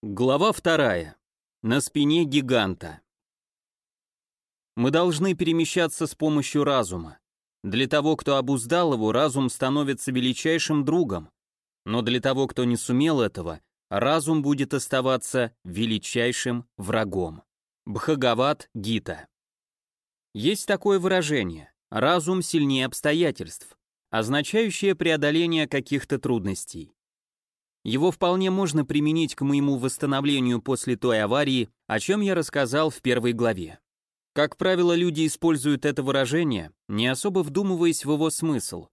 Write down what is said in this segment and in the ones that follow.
Глава вторая. На спине гиганта. Мы должны перемещаться с помощью разума. Для того, кто обуздал его, разум становится величайшим другом. Но для того, кто не сумел этого, разум будет оставаться величайшим врагом. Бхагават Гита. Есть такое выражение «разум сильнее обстоятельств», означающее преодоление каких-то трудностей. Его вполне можно применить к моему восстановлению после той аварии, о чем я рассказал в первой главе. Как правило, люди используют это выражение, не особо вдумываясь в его смысл.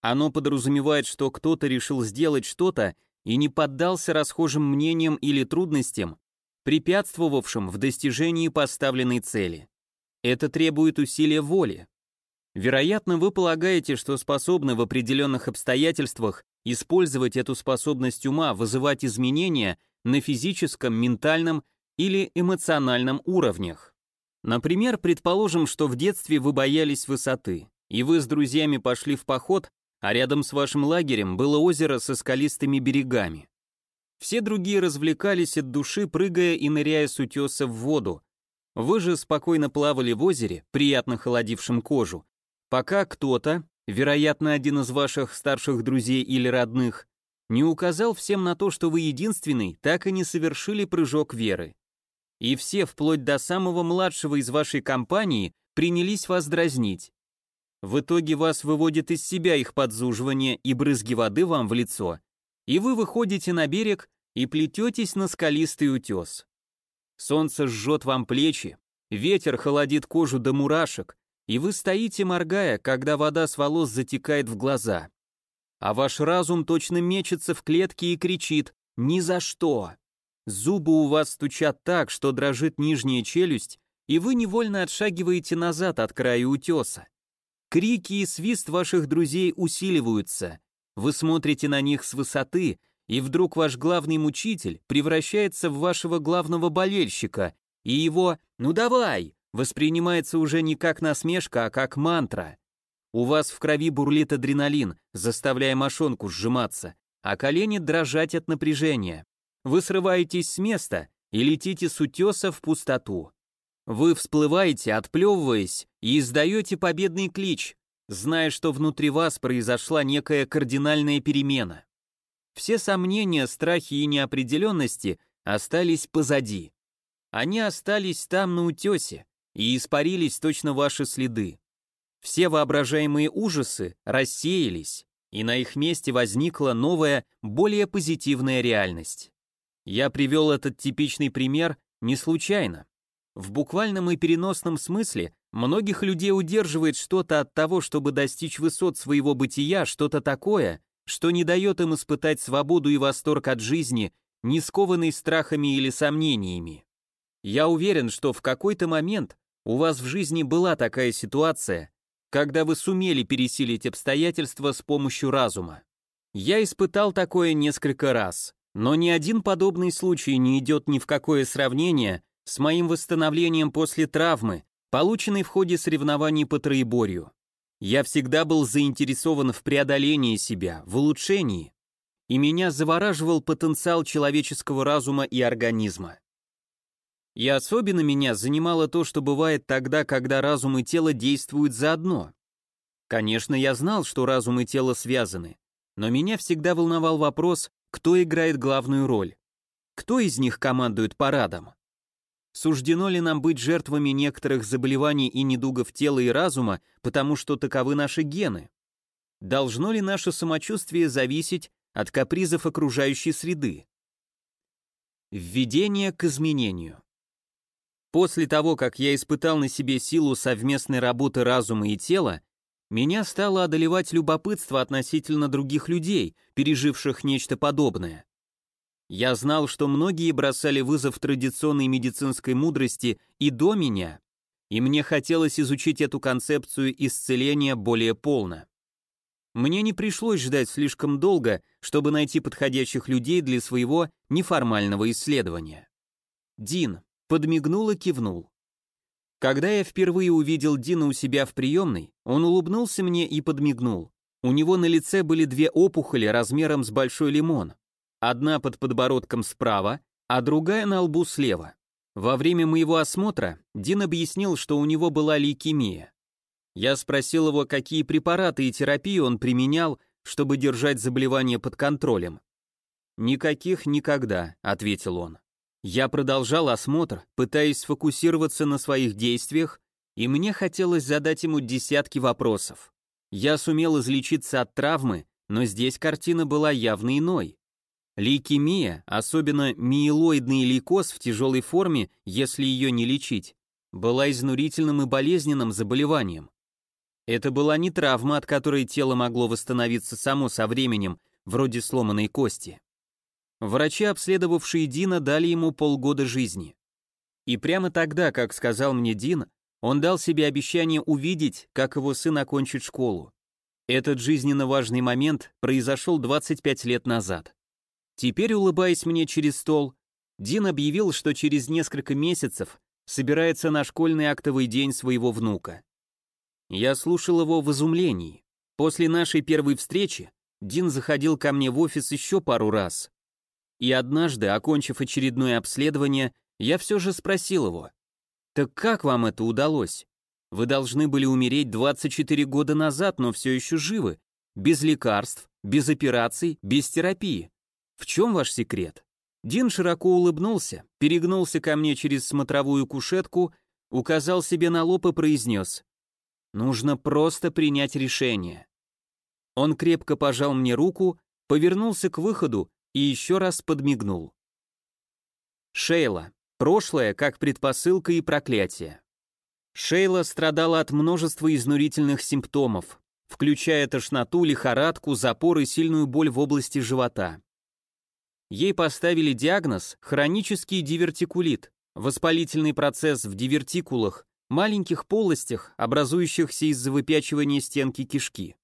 Оно подразумевает, что кто-то решил сделать что-то и не поддался расхожим мнениям или трудностям, препятствовавшим в достижении поставленной цели. Это требует усилия воли. Вероятно, вы полагаете, что способны в определенных обстоятельствах использовать эту способность ума вызывать изменения на физическом, ментальном или эмоциональном уровнях. Например, предположим, что в детстве вы боялись высоты, и вы с друзьями пошли в поход, а рядом с вашим лагерем было озеро со скалистыми берегами. Все другие развлекались от души, прыгая и ныряя с утеса в воду. Вы же спокойно плавали в озере, приятно холодившем кожу, пока кто-то, вероятно, один из ваших старших друзей или родных, не указал всем на то, что вы единственный, так и не совершили прыжок веры. И все, вплоть до самого младшего из вашей компании, принялись вас дразнить. В итоге вас выводит из себя их подзуживание и брызги воды вам в лицо, и вы выходите на берег и плететесь на скалистый утес. Солнце жжет вам плечи, ветер холодит кожу до мурашек, и вы стоите, моргая, когда вода с волос затекает в глаза. А ваш разум точно мечется в клетке и кричит «Ни за что!». Зубы у вас стучат так, что дрожит нижняя челюсть, и вы невольно отшагиваете назад от края утеса. Крики и свист ваших друзей усиливаются. Вы смотрите на них с высоты, и вдруг ваш главный мучитель превращается в вашего главного болельщика, и его «ну давай!» Воспринимается уже не как насмешка, а как мантра. У вас в крови бурлит адреналин, заставляя мошонку сжиматься, а колени дрожать от напряжения. Вы срываетесь с места и летите с утеса в пустоту. Вы всплываете, отплевываясь, и издаете победный клич, зная, что внутри вас произошла некая кардинальная перемена. Все сомнения, страхи и неопределенности остались позади. Они остались там на утесе, и испарились точно ваши следы. Все воображаемые ужасы рассеялись, и на их месте возникла новая, более позитивная реальность. Я привел этот типичный пример не случайно. В буквальном и переносном смысле многих людей удерживает что-то от того, чтобы достичь высот своего бытия, что-то такое, что не дает им испытать свободу и восторг от жизни, не скованный страхами или сомнениями. Я уверен, что в какой-то момент у вас в жизни была такая ситуация, когда вы сумели пересилить обстоятельства с помощью разума. Я испытал такое несколько раз, но ни один подобный случай не идет ни в какое сравнение с моим восстановлением после травмы, полученной в ходе соревнований по троеборью. Я всегда был заинтересован в преодолении себя, в улучшении, и меня завораживал потенциал человеческого разума и организма. И особенно меня занимало то, что бывает тогда, когда разум и тело действуют заодно. Конечно, я знал, что разум и тело связаны, но меня всегда волновал вопрос, кто играет главную роль. Кто из них командует парадом? Суждено ли нам быть жертвами некоторых заболеваний и недугов тела и разума, потому что таковы наши гены? Должно ли наше самочувствие зависеть от капризов окружающей среды? Введение к изменению. После того, как я испытал на себе силу совместной работы разума и тела, меня стало одолевать любопытство относительно других людей, переживших нечто подобное. Я знал, что многие бросали вызов традиционной медицинской мудрости и до меня, и мне хотелось изучить эту концепцию исцеления более полно. Мне не пришлось ждать слишком долго, чтобы найти подходящих людей для своего неформального исследования. Дин, подмигнул и кивнул. Когда я впервые увидел Дина у себя в приемной, он улыбнулся мне и подмигнул. У него на лице были две опухоли размером с большой лимон. Одна под подбородком справа, а другая на лбу слева. Во время моего осмотра Дин объяснил, что у него была лейкемия. Я спросил его, какие препараты и терапию он применял, чтобы держать заболевание под контролем. «Никаких никогда», — ответил он. Я продолжал осмотр, пытаясь сфокусироваться на своих действиях, и мне хотелось задать ему десятки вопросов. Я сумел излечиться от травмы, но здесь картина была явно иной. Лейкемия, особенно миелоидный лейкоз в тяжелой форме, если ее не лечить, была изнурительным и болезненным заболеванием. Это была не травма, от которой тело могло восстановиться само со временем, вроде сломанной кости. Врачи, обследовавшие Дина, дали ему полгода жизни. И прямо тогда, как сказал мне Дин, он дал себе обещание увидеть, как его сын окончит школу. Этот жизненно важный момент произошел 25 лет назад. Теперь, улыбаясь мне через стол, Дин объявил, что через несколько месяцев собирается на школьный актовый день своего внука. Я слушал его в изумлении. После нашей первой встречи Дин заходил ко мне в офис еще пару раз. И однажды, окончив очередное обследование, я все же спросил его, «Так как вам это удалось? Вы должны были умереть 24 года назад, но все еще живы, без лекарств, без операций, без терапии. В чем ваш секрет?» Дин широко улыбнулся, перегнулся ко мне через смотровую кушетку, указал себе на лоб и произнес, Нужно просто принять решение. Он крепко пожал мне руку, повернулся к выходу и еще раз подмигнул. Шейла. Прошлое как предпосылка и проклятие. Шейла страдала от множества изнурительных симптомов, включая тошноту, лихорадку, запор и сильную боль в области живота. Ей поставили диагноз хронический дивертикулит, воспалительный процесс в дивертикулах, маленьких полостях, образующихся из-за выпячивания стенки кишки.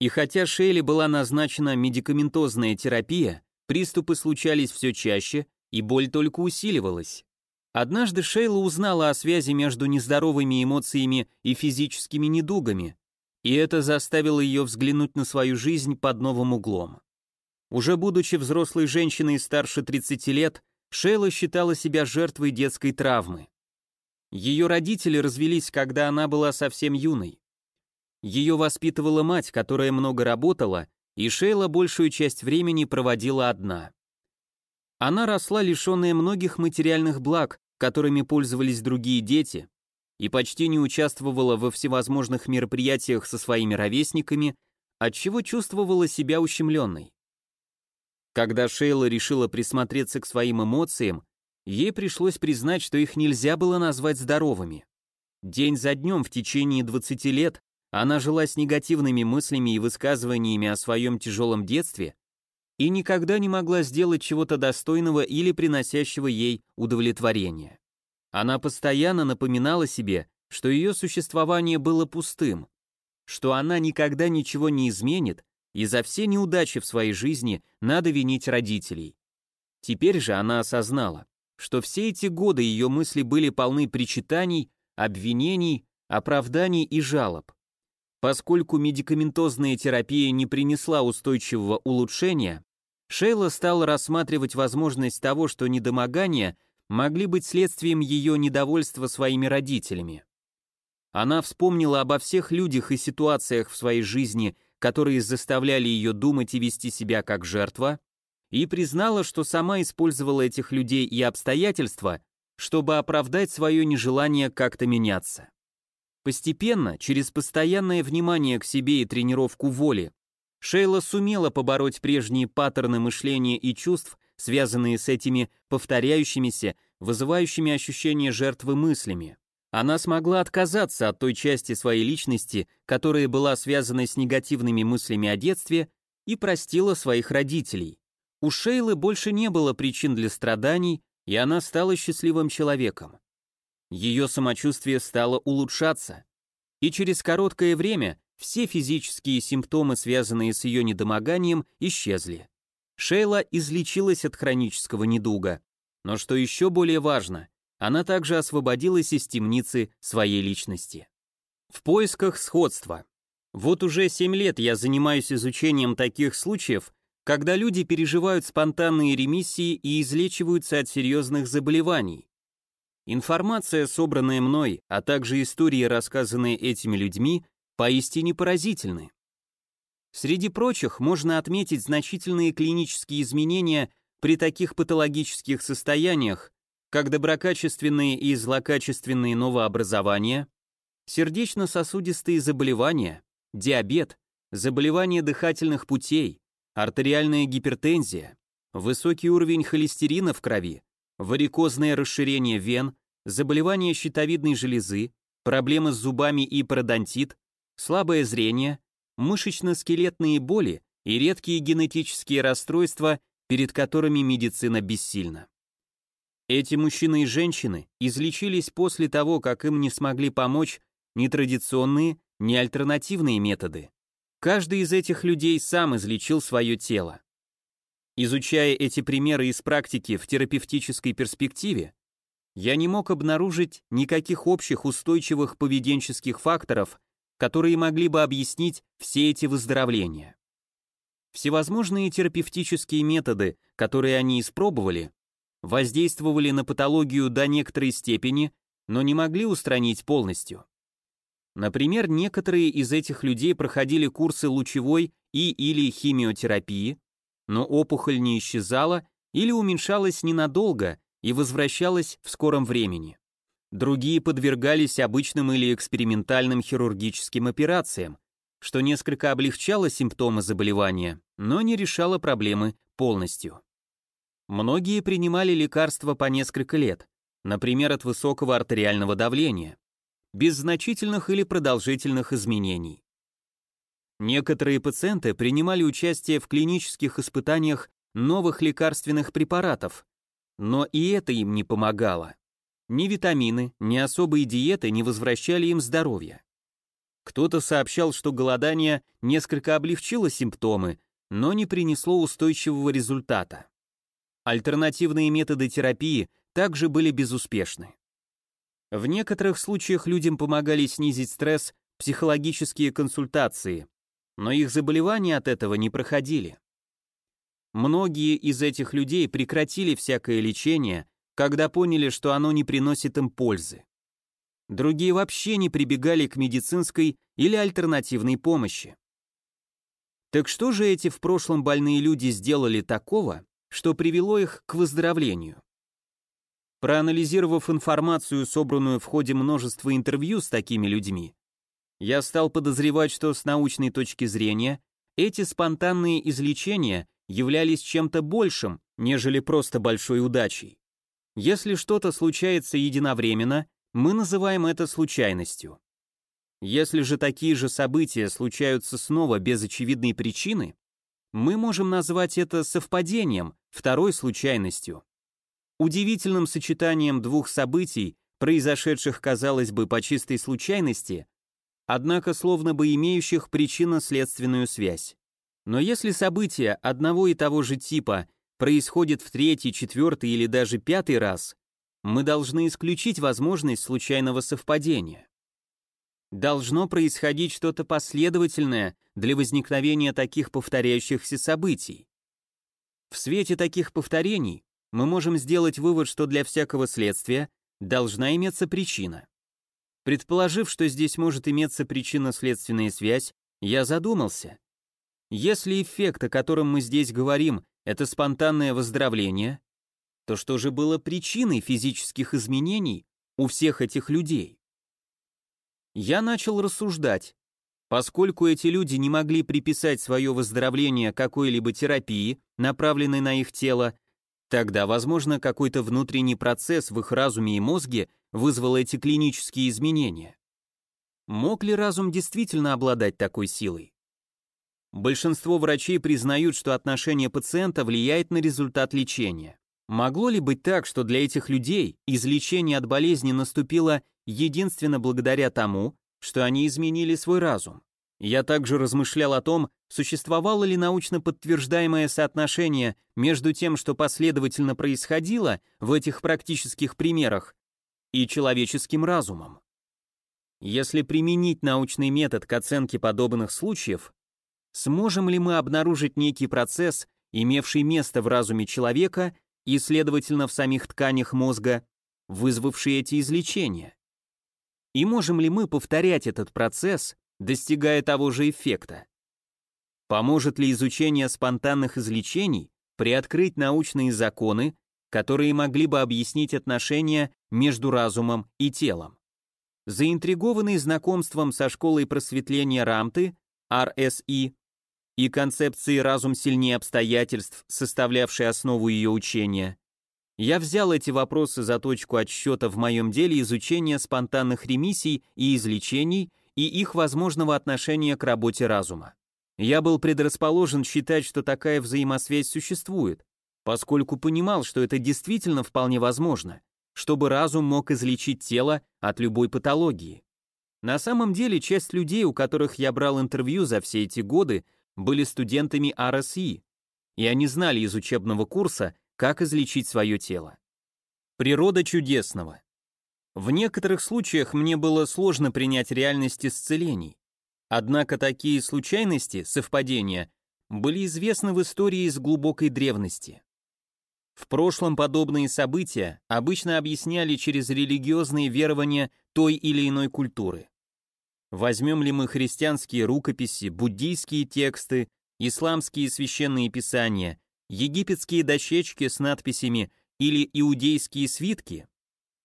И хотя Шейли была назначена медикаментозная терапия, приступы случались все чаще, и боль только усиливалась. Однажды Шейла узнала о связи между нездоровыми эмоциями и физическими недугами, и это заставило ее взглянуть на свою жизнь под новым углом. Уже будучи взрослой женщиной старше 30 лет, Шейла считала себя жертвой детской травмы. Ее родители развелись, когда она была совсем юной. Ее воспитывала мать, которая много работала, и Шейла большую часть времени проводила одна. Она росла лишенная многих материальных благ, которыми пользовались другие дети, и почти не участвовала во всевозможных мероприятиях со своими ровесниками, отчего чувствовала себя ущемленной. Когда Шейла решила присмотреться к своим эмоциям, ей пришлось признать, что их нельзя было назвать здоровыми. День за днем в течение 20 лет она жила с негативными мыслями и высказываниями о своем тяжелом детстве и никогда не могла сделать чего-то достойного или приносящего ей удовлетворение. Она постоянно напоминала себе, что ее существование было пустым, что она никогда ничего не изменит, и за все неудачи в своей жизни надо винить родителей. Теперь же она осознала, что все эти годы ее мысли были полны причитаний, обвинений, оправданий и жалоб. Поскольку медикаментозная терапия не принесла устойчивого улучшения, Шейла стала рассматривать возможность того, что недомогания могли быть следствием ее недовольства своими родителями. Она вспомнила обо всех людях и ситуациях в своей жизни, которые заставляли ее думать и вести себя как жертва, и признала, что сама использовала этих людей и обстоятельства, чтобы оправдать свое нежелание как-то меняться. Постепенно, через постоянное внимание к себе и тренировку воли, Шейла сумела побороть прежние паттерны мышления и чувств, связанные с этими повторяющимися, вызывающими ощущение жертвы мыслями. Она смогла отказаться от той части своей личности, которая была связана с негативными мыслями о детстве, и простила своих родителей. У Шейлы больше не было причин для страданий, и она стала счастливым человеком. Ее самочувствие стало улучшаться, и через короткое время все физические симптомы, связанные с ее недомоганием, исчезли. Шейла излечилась от хронического недуга, но что еще более важно, она также освободилась из темницы своей личности. В поисках сходства. Вот уже 7 лет я занимаюсь изучением таких случаев, когда люди переживают спонтанные ремиссии и излечиваются от серьезных заболеваний. Информация, собранная мной, а также истории, рассказанные этими людьми, поистине поразительны. Среди прочих можно отметить значительные клинические изменения при таких патологических состояниях, как доброкачественные и злокачественные новообразования, сердечно-сосудистые заболевания, диабет, заболевания дыхательных путей, артериальная гипертензия, высокий уровень холестерина в крови, варикозное расширение вен, заболевания щитовидной железы, проблемы с зубами и пародонтит, слабое зрение, мышечно-скелетные боли и редкие генетические расстройства, перед которыми медицина бессильна. Эти мужчины и женщины излечились после того, как им не смогли помочь ни традиционные, ни альтернативные методы. Каждый из этих людей сам излечил свое тело. Изучая эти примеры из практики в терапевтической перспективе, я не мог обнаружить никаких общих устойчивых поведенческих факторов, которые могли бы объяснить все эти выздоровления. Всевозможные терапевтические методы, которые они испробовали, воздействовали на патологию до некоторой степени, но не могли устранить полностью. Например, некоторые из этих людей проходили курсы лучевой и или химиотерапии, но опухоль не исчезала или уменьшалась ненадолго и возвращалась в скором времени. Другие подвергались обычным или экспериментальным хирургическим операциям, что несколько облегчало симптомы заболевания, но не решало проблемы полностью. Многие принимали лекарства по несколько лет, например, от высокого артериального давления, без значительных или продолжительных изменений. Некоторые пациенты принимали участие в клинических испытаниях новых лекарственных препаратов, но и это им не помогало. Ни витамины, ни особые диеты не возвращали им здоровье. Кто-то сообщал, что голодание несколько облегчило симптомы, но не принесло устойчивого результата. Альтернативные методы терапии также были безуспешны. В некоторых случаях людям помогали снизить стресс психологические консультации, но их заболевания от этого не проходили. Многие из этих людей прекратили всякое лечение, когда поняли, что оно не приносит им пользы. Другие вообще не прибегали к медицинской или альтернативной помощи. Так что же эти в прошлом больные люди сделали такого, что привело их к выздоровлению? Проанализировав информацию, собранную в ходе множества интервью с такими людьми, я стал подозревать, что с научной точки зрения эти спонтанные излечения являлись чем-то большим, нежели просто большой удачей. Если что-то случается единовременно, мы называем это случайностью. Если же такие же события случаются снова без очевидной причины, мы можем назвать это совпадением, второй случайностью. Удивительным сочетанием двух событий, произошедших, казалось бы, по чистой случайности, однако словно бы имеющих причинно-следственную связь. Но если события одного и того же типа происходят в третий, четвертый или даже пятый раз, мы должны исключить возможность случайного совпадения. Должно происходить что-то последовательное для возникновения таких повторяющихся событий. В свете таких повторений мы можем сделать вывод, что для всякого следствия должна иметься причина. Предположив, что здесь может иметься причинно-следственная связь, я задумался. Если эффект, о котором мы здесь говорим, это спонтанное выздоровление, то что же было причиной физических изменений у всех этих людей? Я начал рассуждать. Поскольку эти люди не могли приписать свое выздоровление какой-либо терапии, направленной на их тело, Тогда, возможно, какой-то внутренний процесс в их разуме и мозге вызвал эти клинические изменения. Мог ли разум действительно обладать такой силой? Большинство врачей признают, что отношение пациента влияет на результат лечения. Могло ли быть так, что для этих людей излечение от болезни наступило единственно благодаря тому, что они изменили свой разум? Я также размышлял о том, существовало ли научно подтверждаемое соотношение между тем, что последовательно происходило в этих практических примерах, и человеческим разумом. Если применить научный метод к оценке подобных случаев, Сможем ли мы обнаружить некий процесс, имевший место в разуме человека и, следовательно, в самих тканях мозга, вызвавший эти излечения? И можем ли мы повторять этот процесс, достигая того же эффекта? Поможет ли изучение спонтанных излечений приоткрыть научные законы, которые могли бы объяснить отношения между разумом и телом? Заинтригованный знакомством со школой просветления Рамты, RSI, и концепцией «разум сильнее обстоятельств», составлявшей основу ее учения, я взял эти вопросы за точку отсчета в моем деле изучения спонтанных ремиссий и излечений и их возможного отношения к работе разума. Я был предрасположен считать, что такая взаимосвязь существует, поскольку понимал, что это действительно вполне возможно, чтобы разум мог излечить тело от любой патологии. На самом деле, часть людей, у которых я брал интервью за все эти годы, были студентами RSI, и они знали из учебного курса, как излечить свое тело. Природа чудесного. В некоторых случаях мне было сложно принять реальность исцелений. Однако такие случайности, совпадения, были известны в истории из глубокой древности. В прошлом подобные события обычно объясняли через религиозные верования той или иной культуры. Возьмем ли мы христианские рукописи, буддийские тексты, исламские священные писания, египетские дощечки с надписями или иудейские свитки?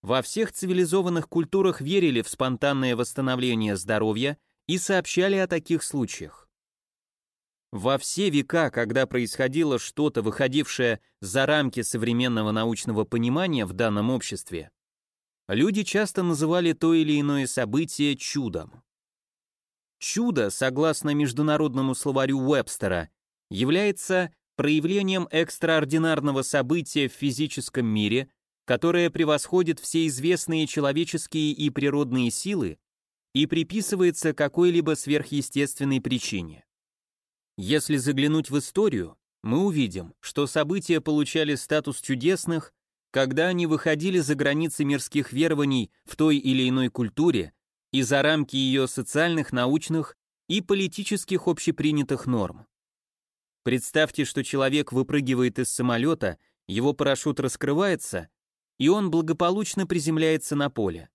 Во всех цивилизованных культурах верили в спонтанное восстановление здоровья и сообщали о таких случаях. Во все века, когда происходило что-то, выходившее за рамки современного научного понимания в данном обществе, люди часто называли то или иное событие чудом. Чудо, согласно международному словарю Уэбстера, является проявлением экстраординарного события в физическом мире, которое превосходит все известные человеческие и природные силы и приписывается какой-либо сверхъестественной причине. Если заглянуть в историю, мы увидим, что события получали статус чудесных, когда они выходили за границы мирских верований в той или иной культуре и за рамки ее социальных, научных и политических общепринятых норм. Представьте, что человек выпрыгивает из самолета, его парашют раскрывается, и он благополучно приземляется на поле.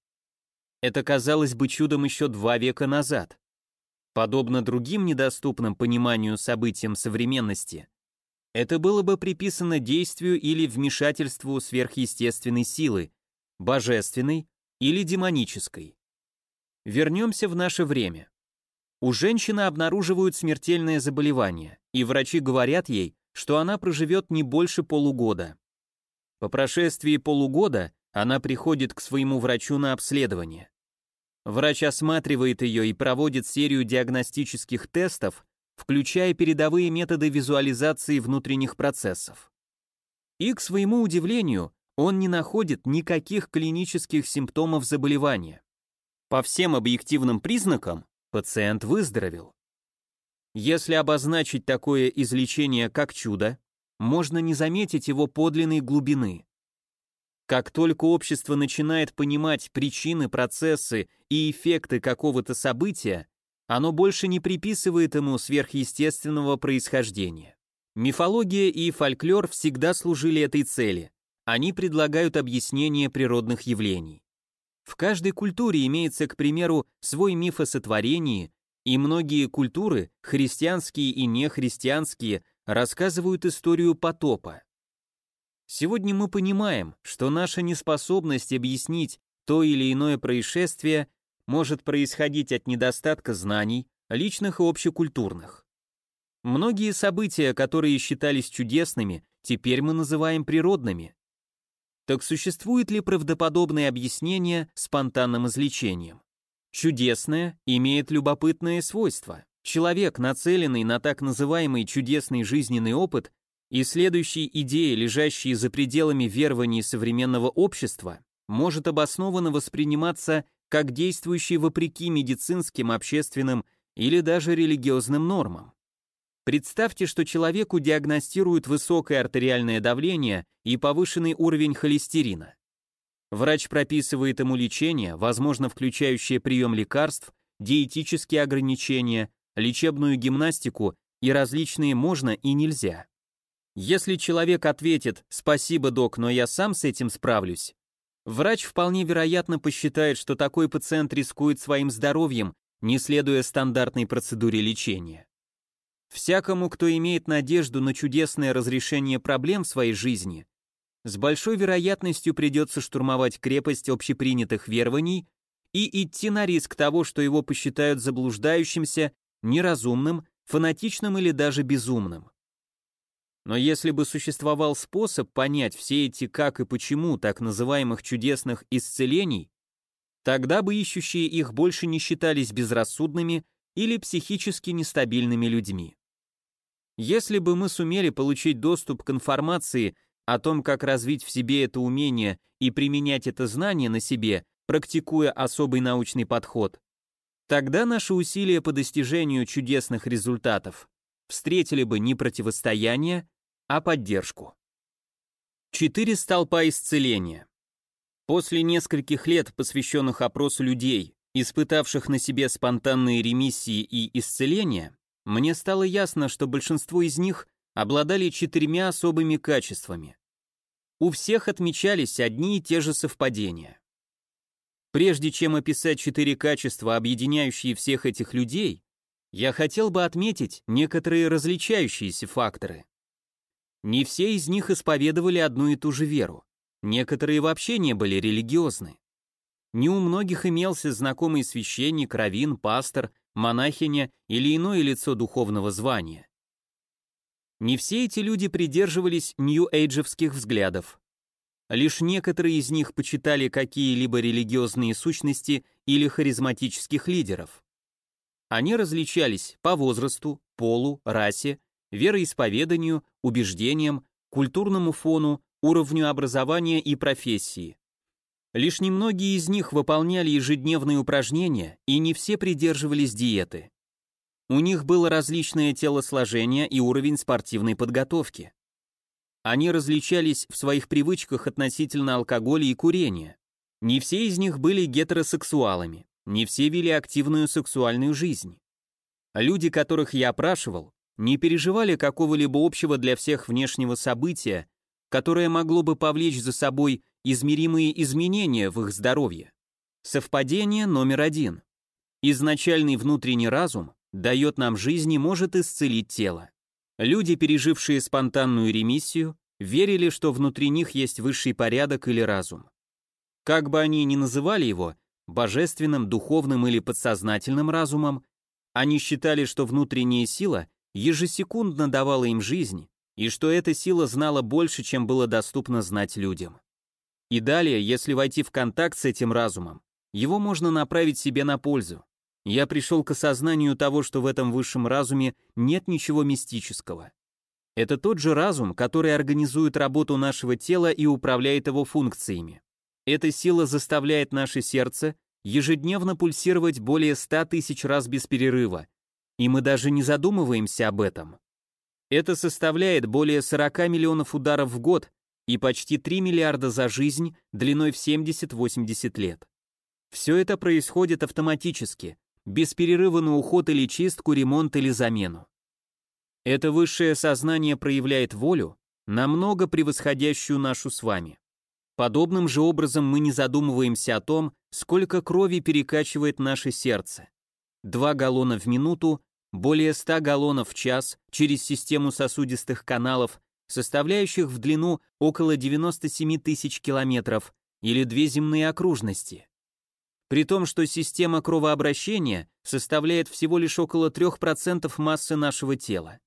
Это казалось бы чудом еще два века назад. Подобно другим недоступным пониманию событиям современности, это было бы приписано действию или вмешательству сверхъестественной силы, божественной или демонической. Вернемся в наше время. У женщины обнаруживают смертельное заболевание, и врачи говорят ей, что она проживет не больше полугода. По прошествии полугода она приходит к своему врачу на обследование. Врач осматривает ее и проводит серию диагностических тестов, включая передовые методы визуализации внутренних процессов. И, к своему удивлению, он не находит никаких клинических симптомов заболевания. По всем объективным признакам пациент выздоровел. Если обозначить такое излечение как чудо, можно не заметить его подлинной глубины. Как только общество начинает понимать причины, процессы и эффекты какого-то события, оно больше не приписывает ему сверхъестественного происхождения. Мифология и фольклор всегда служили этой цели. Они предлагают объяснение природных явлений. В каждой культуре имеется, к примеру, свой миф о сотворении, и многие культуры, христианские и нехристианские, рассказывают историю потопа. Сегодня мы понимаем, что наша неспособность объяснить то или иное происшествие может происходить от недостатка знаний, личных и общекультурных. Многие события, которые считались чудесными, теперь мы называем природными. Так существует ли правдоподобное объяснение спонтанным излечением? Чудесное имеет любопытное свойство. Человек, нацеленный на так называемый чудесный жизненный опыт и следующий идеи, лежащие за пределами верований современного общества, может обоснованно восприниматься как действующий вопреки медицинским, общественным или даже религиозным нормам. Представьте, что человеку диагностируют высокое артериальное давление и повышенный уровень холестерина. Врач прописывает ему лечение, возможно, включающее прием лекарств, диетические ограничения, лечебную гимнастику и различные можно и нельзя. Если человек ответит «Спасибо, док, но я сам с этим справлюсь», врач вполне вероятно посчитает, что такой пациент рискует своим здоровьем, не следуя стандартной процедуре лечения. Всякому, кто имеет надежду на чудесное разрешение проблем в своей жизни, с большой вероятностью придется штурмовать крепость общепринятых верований и идти на риск того, что его посчитают заблуждающимся, неразумным, фанатичным или даже безумным. Но если бы существовал способ понять все эти как и почему так называемых чудесных исцелений, тогда бы ищущие их больше не считались безрассудными или психически нестабильными людьми. Если бы мы сумели получить доступ к информации о том, как развить в себе это умение и применять это знание на себе, практикуя особый научный подход, тогда наши усилия по достижению чудесных результатов встретили бы не противостояние, а поддержку. Четыре столпа исцеления. После нескольких лет, посвященных опросу людей, испытавших на себе спонтанные ремиссии и исцеления, мне стало ясно, что большинство из них обладали четырьмя особыми качествами. У всех отмечались одни и те же совпадения. Прежде чем описать четыре качества, объединяющие всех этих людей, я хотел бы отметить некоторые различающиеся факторы. Не все из них исповедовали одну и ту же веру. Некоторые вообще не были религиозны. Не у многих имелся знакомый священник, раввин, пастор, монахиня или иное лицо духовного звания. Не все эти люди придерживались нью-эйджевских взглядов. Лишь некоторые из них почитали какие-либо религиозные сущности или харизматических лидеров. Они различались по возрасту, полу, расе, вероисповеданию, убеждениям, культурному фону, уровню образования и профессии. Лишь немногие из них выполняли ежедневные упражнения, и не все придерживались диеты. У них было различное телосложение и уровень спортивной подготовки. Они различались в своих привычках относительно алкоголя и курения. Не все из них были гетеросексуалами, не все вели активную сексуальную жизнь. Люди, которых я опрашивал, не переживали какого-либо общего для всех внешнего события, которое могло бы повлечь за собой измеримые изменения в их здоровье. Совпадение номер один. Изначальный внутренний разум дает нам жизнь и может исцелить тело. Люди, пережившие спонтанную ремиссию, верили, что внутри них есть высший порядок или разум. Как бы они ни называли его, божественным, духовным или подсознательным разумом, они считали, что внутренняя сила ежесекундно давала им жизнь, и что эта сила знала больше, чем было доступно знать людям. И далее, если войти в контакт с этим разумом, его можно направить себе на пользу, я пришел к осознанию того, что в этом высшем разуме нет ничего мистического. Это тот же разум, который организует работу нашего тела и управляет его функциями. Эта сила заставляет наше сердце ежедневно пульсировать более 100 тысяч раз без перерыва, и мы даже не задумываемся об этом. Это составляет более 40 миллионов ударов в год и почти 3 миллиарда за жизнь длиной в 70-80 лет. Все это происходит автоматически, без перерыва на уход или чистку, ремонт или замену. Это высшее сознание проявляет волю, намного превосходящую нашу с вами. Подобным же образом мы не задумываемся о том, сколько крови перекачивает наше сердце. Два галлона в минуту, более 100 галлонов в час через систему сосудистых каналов, составляющих в длину около 97 тысяч километров, или две земные окружности при том, что система кровообращения составляет всего лишь около 3% массы нашего тела.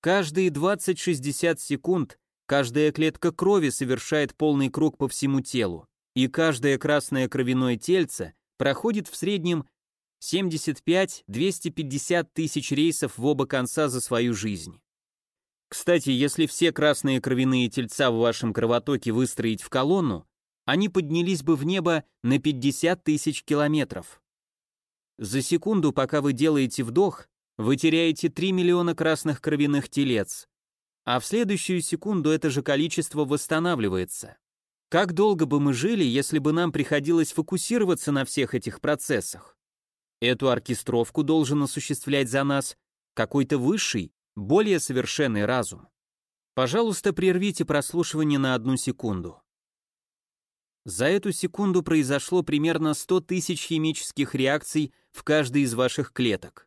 Каждые 20-60 секунд каждая клетка крови совершает полный круг по всему телу, и каждое красное кровяное тельце проходит в среднем 75-250 тысяч рейсов в оба конца за свою жизнь. Кстати, если все красные кровяные тельца в вашем кровотоке выстроить в колонну, они поднялись бы в небо на 50 тысяч километров. За секунду, пока вы делаете вдох, вы теряете 3 миллиона красных кровяных телец, а в следующую секунду это же количество восстанавливается. Как долго бы мы жили, если бы нам приходилось фокусироваться на всех этих процессах? Эту оркестровку должен осуществлять за нас какой-то высший, более совершенный разум. Пожалуйста, прервите прослушивание на одну секунду. За эту секунду произошло примерно 100 тысяч химических реакций в каждой из ваших клеток.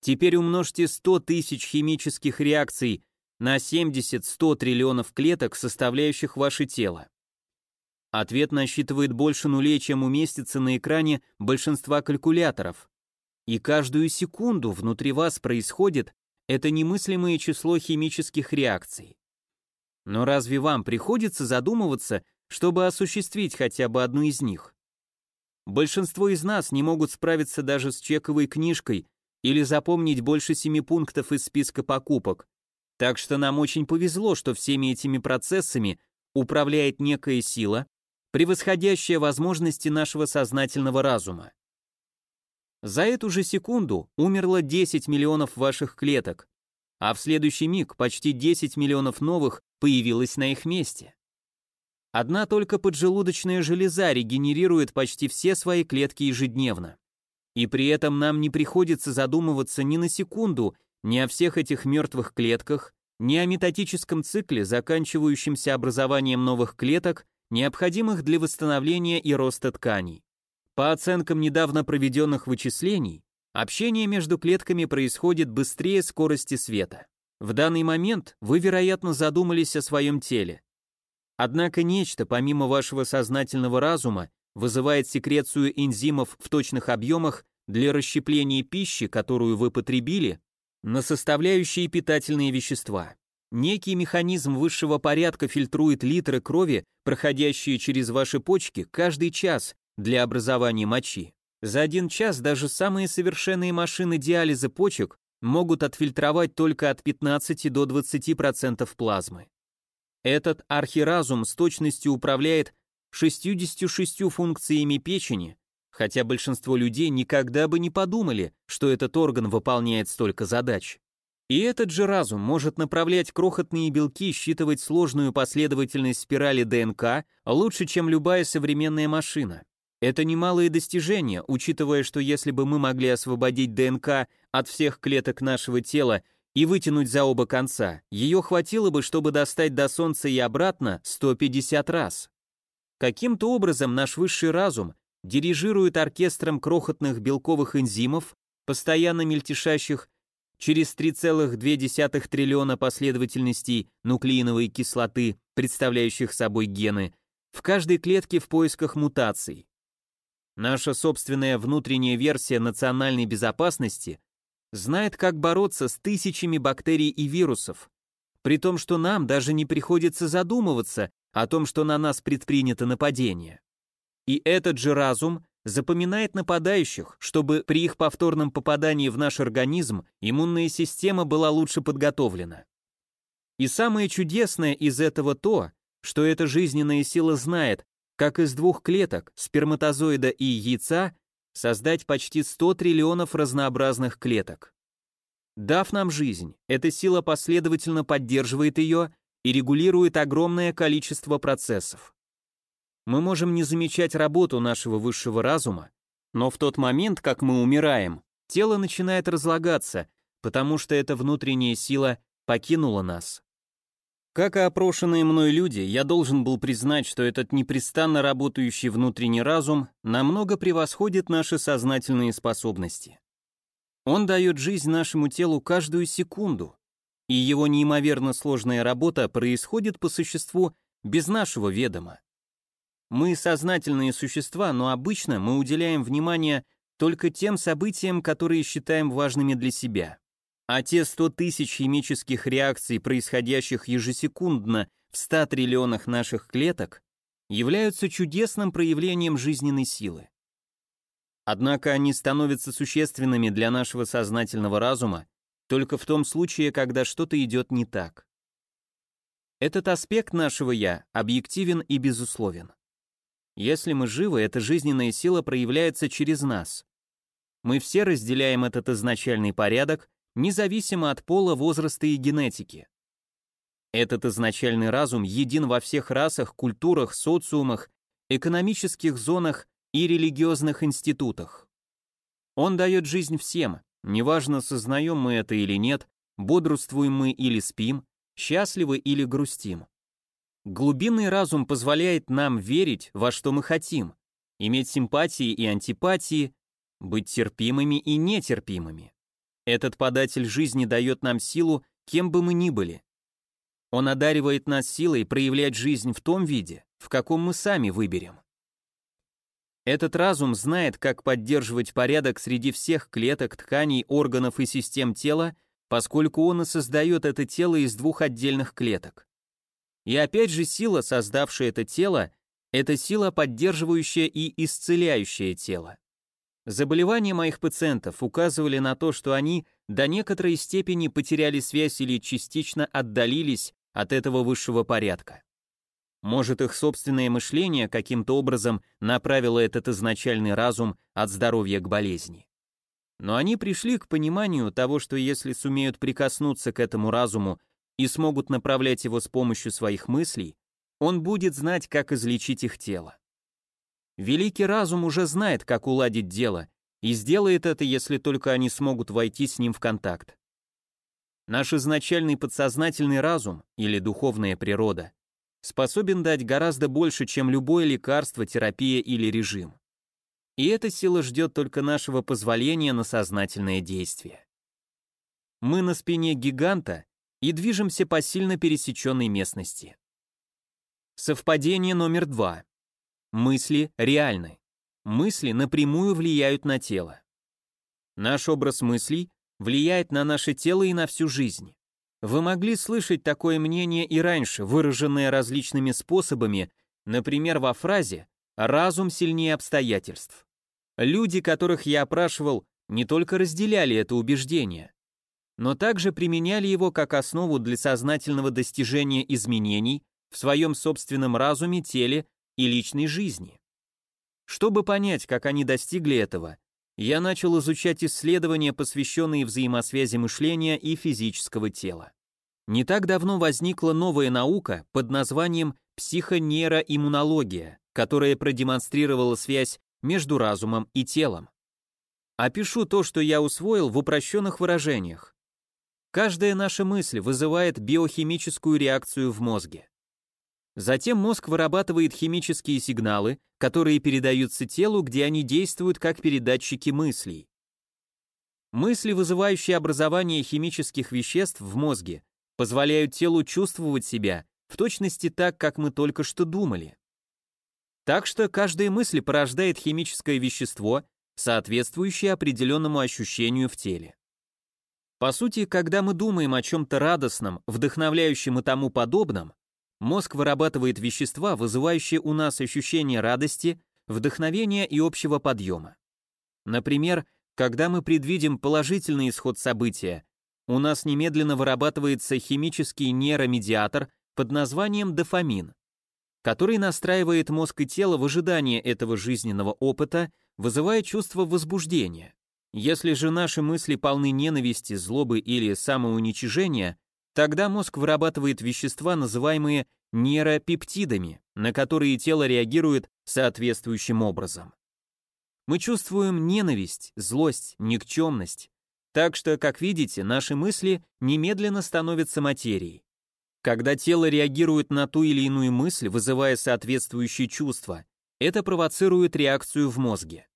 Теперь умножьте 100 тысяч химических реакций на 70-100 триллионов клеток, составляющих ваше тело. Ответ насчитывает больше нулей, чем уместится на экране большинства калькуляторов. И каждую секунду внутри вас происходит это немыслимое число химических реакций. Но разве вам приходится задумываться, чтобы осуществить хотя бы одну из них? Большинство из нас не могут справиться даже с чековой книжкой или запомнить больше семи пунктов из списка покупок. Так что нам очень повезло, что всеми этими процессами управляет некая сила, превосходящая возможности нашего сознательного разума. За эту же секунду умерло 10 миллионов ваших клеток, а в следующий миг почти 10 миллионов новых появилось на их месте. Одна только поджелудочная железа регенерирует почти все свои клетки ежедневно. И при этом нам не приходится задумываться ни на секунду ни о всех этих мертвых клетках, ни о метатическом цикле, заканчивающемся образованием новых клеток необходимых для восстановления и роста тканей. По оценкам недавно проведенных вычислений, общение между клетками происходит быстрее скорости света. В данный момент вы, вероятно, задумались о своем теле. Однако нечто, помимо вашего сознательного разума, вызывает секрецию энзимов в точных объемах для расщепления пищи, которую вы потребили, на составляющие питательные вещества. Некий механизм высшего порядка фильтрует литры крови, проходящие через ваши почки, каждый час для образования мочи. За один час даже самые совершенные машины диализа почек могут отфильтровать только от 15 до 20% плазмы. Этот архиразум с точностью управляет 66 функциями печени, хотя большинство людей никогда бы не подумали, что этот орган выполняет столько задач. И этот же разум может направлять крохотные белки, считывать сложную последовательность спирали ДНК лучше, чем любая современная машина. Это немалые достижения, учитывая, что если бы мы могли освободить ДНК от всех клеток нашего тела и вытянуть за оба конца, ее хватило бы, чтобы достать до Солнца и обратно 150 раз. Каким-то образом наш высший разум дирижирует оркестром крохотных белковых энзимов, постоянно мельтешащих через 3,2 триллиона последовательностей нуклеиновой кислоты, представляющих собой гены, в каждой клетке в поисках мутаций. Наша собственная внутренняя версия национальной безопасности знает, как бороться с тысячами бактерий и вирусов, при том, что нам даже не приходится задумываться о том, что на нас предпринято нападение. И этот же разум запоминает нападающих, чтобы при их повторном попадании в наш организм иммунная система была лучше подготовлена. И самое чудесное из этого то, что эта жизненная сила знает, как из двух клеток, сперматозоида и яйца, создать почти 100 триллионов разнообразных клеток. Дав нам жизнь, эта сила последовательно поддерживает ее и регулирует огромное количество процессов мы можем не замечать работу нашего высшего разума, но в тот момент, как мы умираем, тело начинает разлагаться, потому что эта внутренняя сила покинула нас. Как и опрошенные мной люди, я должен был признать, что этот непрестанно работающий внутренний разум намного превосходит наши сознательные способности. Он дает жизнь нашему телу каждую секунду, и его неимоверно сложная работа происходит по существу без нашего ведома. Мы сознательные существа, но обычно мы уделяем внимание только тем событиям, которые считаем важными для себя. А те 100 тысяч химических реакций, происходящих ежесекундно в 100 триллионах наших клеток, являются чудесным проявлением жизненной силы. Однако они становятся существенными для нашего сознательного разума только в том случае, когда что-то идет не так. Этот аспект нашего «я» объективен и безусловен. Если мы живы, эта жизненная сила проявляется через нас. Мы все разделяем этот изначальный порядок, независимо от пола, возраста и генетики. Этот изначальный разум един во всех расах, культурах, социумах, экономических зонах и религиозных институтах. Он дает жизнь всем, неважно, сознаем мы это или нет, бодрствуем мы или спим, счастливы или грустим. Глубинный разум позволяет нам верить во что мы хотим, иметь симпатии и антипатии, быть терпимыми и нетерпимыми. Этот податель жизни дает нам силу, кем бы мы ни были. Он одаривает нас силой проявлять жизнь в том виде, в каком мы сами выберем. Этот разум знает, как поддерживать порядок среди всех клеток, тканей, органов и систем тела, поскольку он и создает это тело из двух отдельных клеток. И опять же сила, создавшая это тело, это сила, поддерживающая и исцеляющая тело. Заболевания моих пациентов указывали на то, что они до некоторой степени потеряли связь или частично отдалились от этого высшего порядка. Может, их собственное мышление каким-то образом направило этот изначальный разум от здоровья к болезни. Но они пришли к пониманию того, что если сумеют прикоснуться к этому разуму и смогут направлять его с помощью своих мыслей, он будет знать, как излечить их тело. Великий разум уже знает, как уладить дело, и сделает это, если только они смогут войти с ним в контакт. Наш изначальный подсознательный разум, или духовная природа, способен дать гораздо больше, чем любое лекарство, терапия или режим. И эта сила ждет только нашего позволения на сознательное действие. Мы на спине гиганта и движемся по сильно пересеченной местности. Совпадение номер два. Мысли реальны. Мысли напрямую влияют на тело. Наш образ мыслей влияет на наше тело и на всю жизнь. Вы могли слышать такое мнение и раньше, выраженное различными способами, например, во фразе «разум сильнее обстоятельств». Люди, которых я опрашивал, не только разделяли это убеждение, но также применяли его как основу для сознательного достижения изменений в своем собственном разуме, теле и личной жизни. Чтобы понять, как они достигли этого, я начал изучать исследования, посвященные взаимосвязи мышления и физического тела. Не так давно возникла новая наука под названием психонейроиммунология, которая продемонстрировала связь между разумом и телом. Опишу то, что я усвоил в упрощенных выражениях. Каждая наша мысль вызывает биохимическую реакцию в мозге. Затем мозг вырабатывает химические сигналы, которые передаются телу, где они действуют как передатчики мыслей. Мысли, вызывающие образование химических веществ в мозге, позволяют телу чувствовать себя в точности так, как мы только что думали. Так что каждая мысль порождает химическое вещество, соответствующее определенному ощущению в теле. По сути, когда мы думаем о чем-то радостном, вдохновляющем и тому подобном, Мозг вырабатывает вещества, вызывающие у нас ощущение радости, вдохновения и общего подъема. Например, когда мы предвидим положительный исход события, у нас немедленно вырабатывается химический нейромедиатор под названием дофамин, который настраивает мозг и тело в ожидание этого жизненного опыта, вызывая чувство возбуждения. Если же наши мысли полны ненависти, злобы или самоуничижения, Тогда мозг вырабатывает вещества, называемые нейропептидами, на которые тело реагирует соответствующим образом. Мы чувствуем ненависть, злость, никчемность. Так что, как видите, наши мысли немедленно становятся материей. Когда тело реагирует на ту или иную мысль, вызывая соответствующие чувства, это провоцирует реакцию в мозге.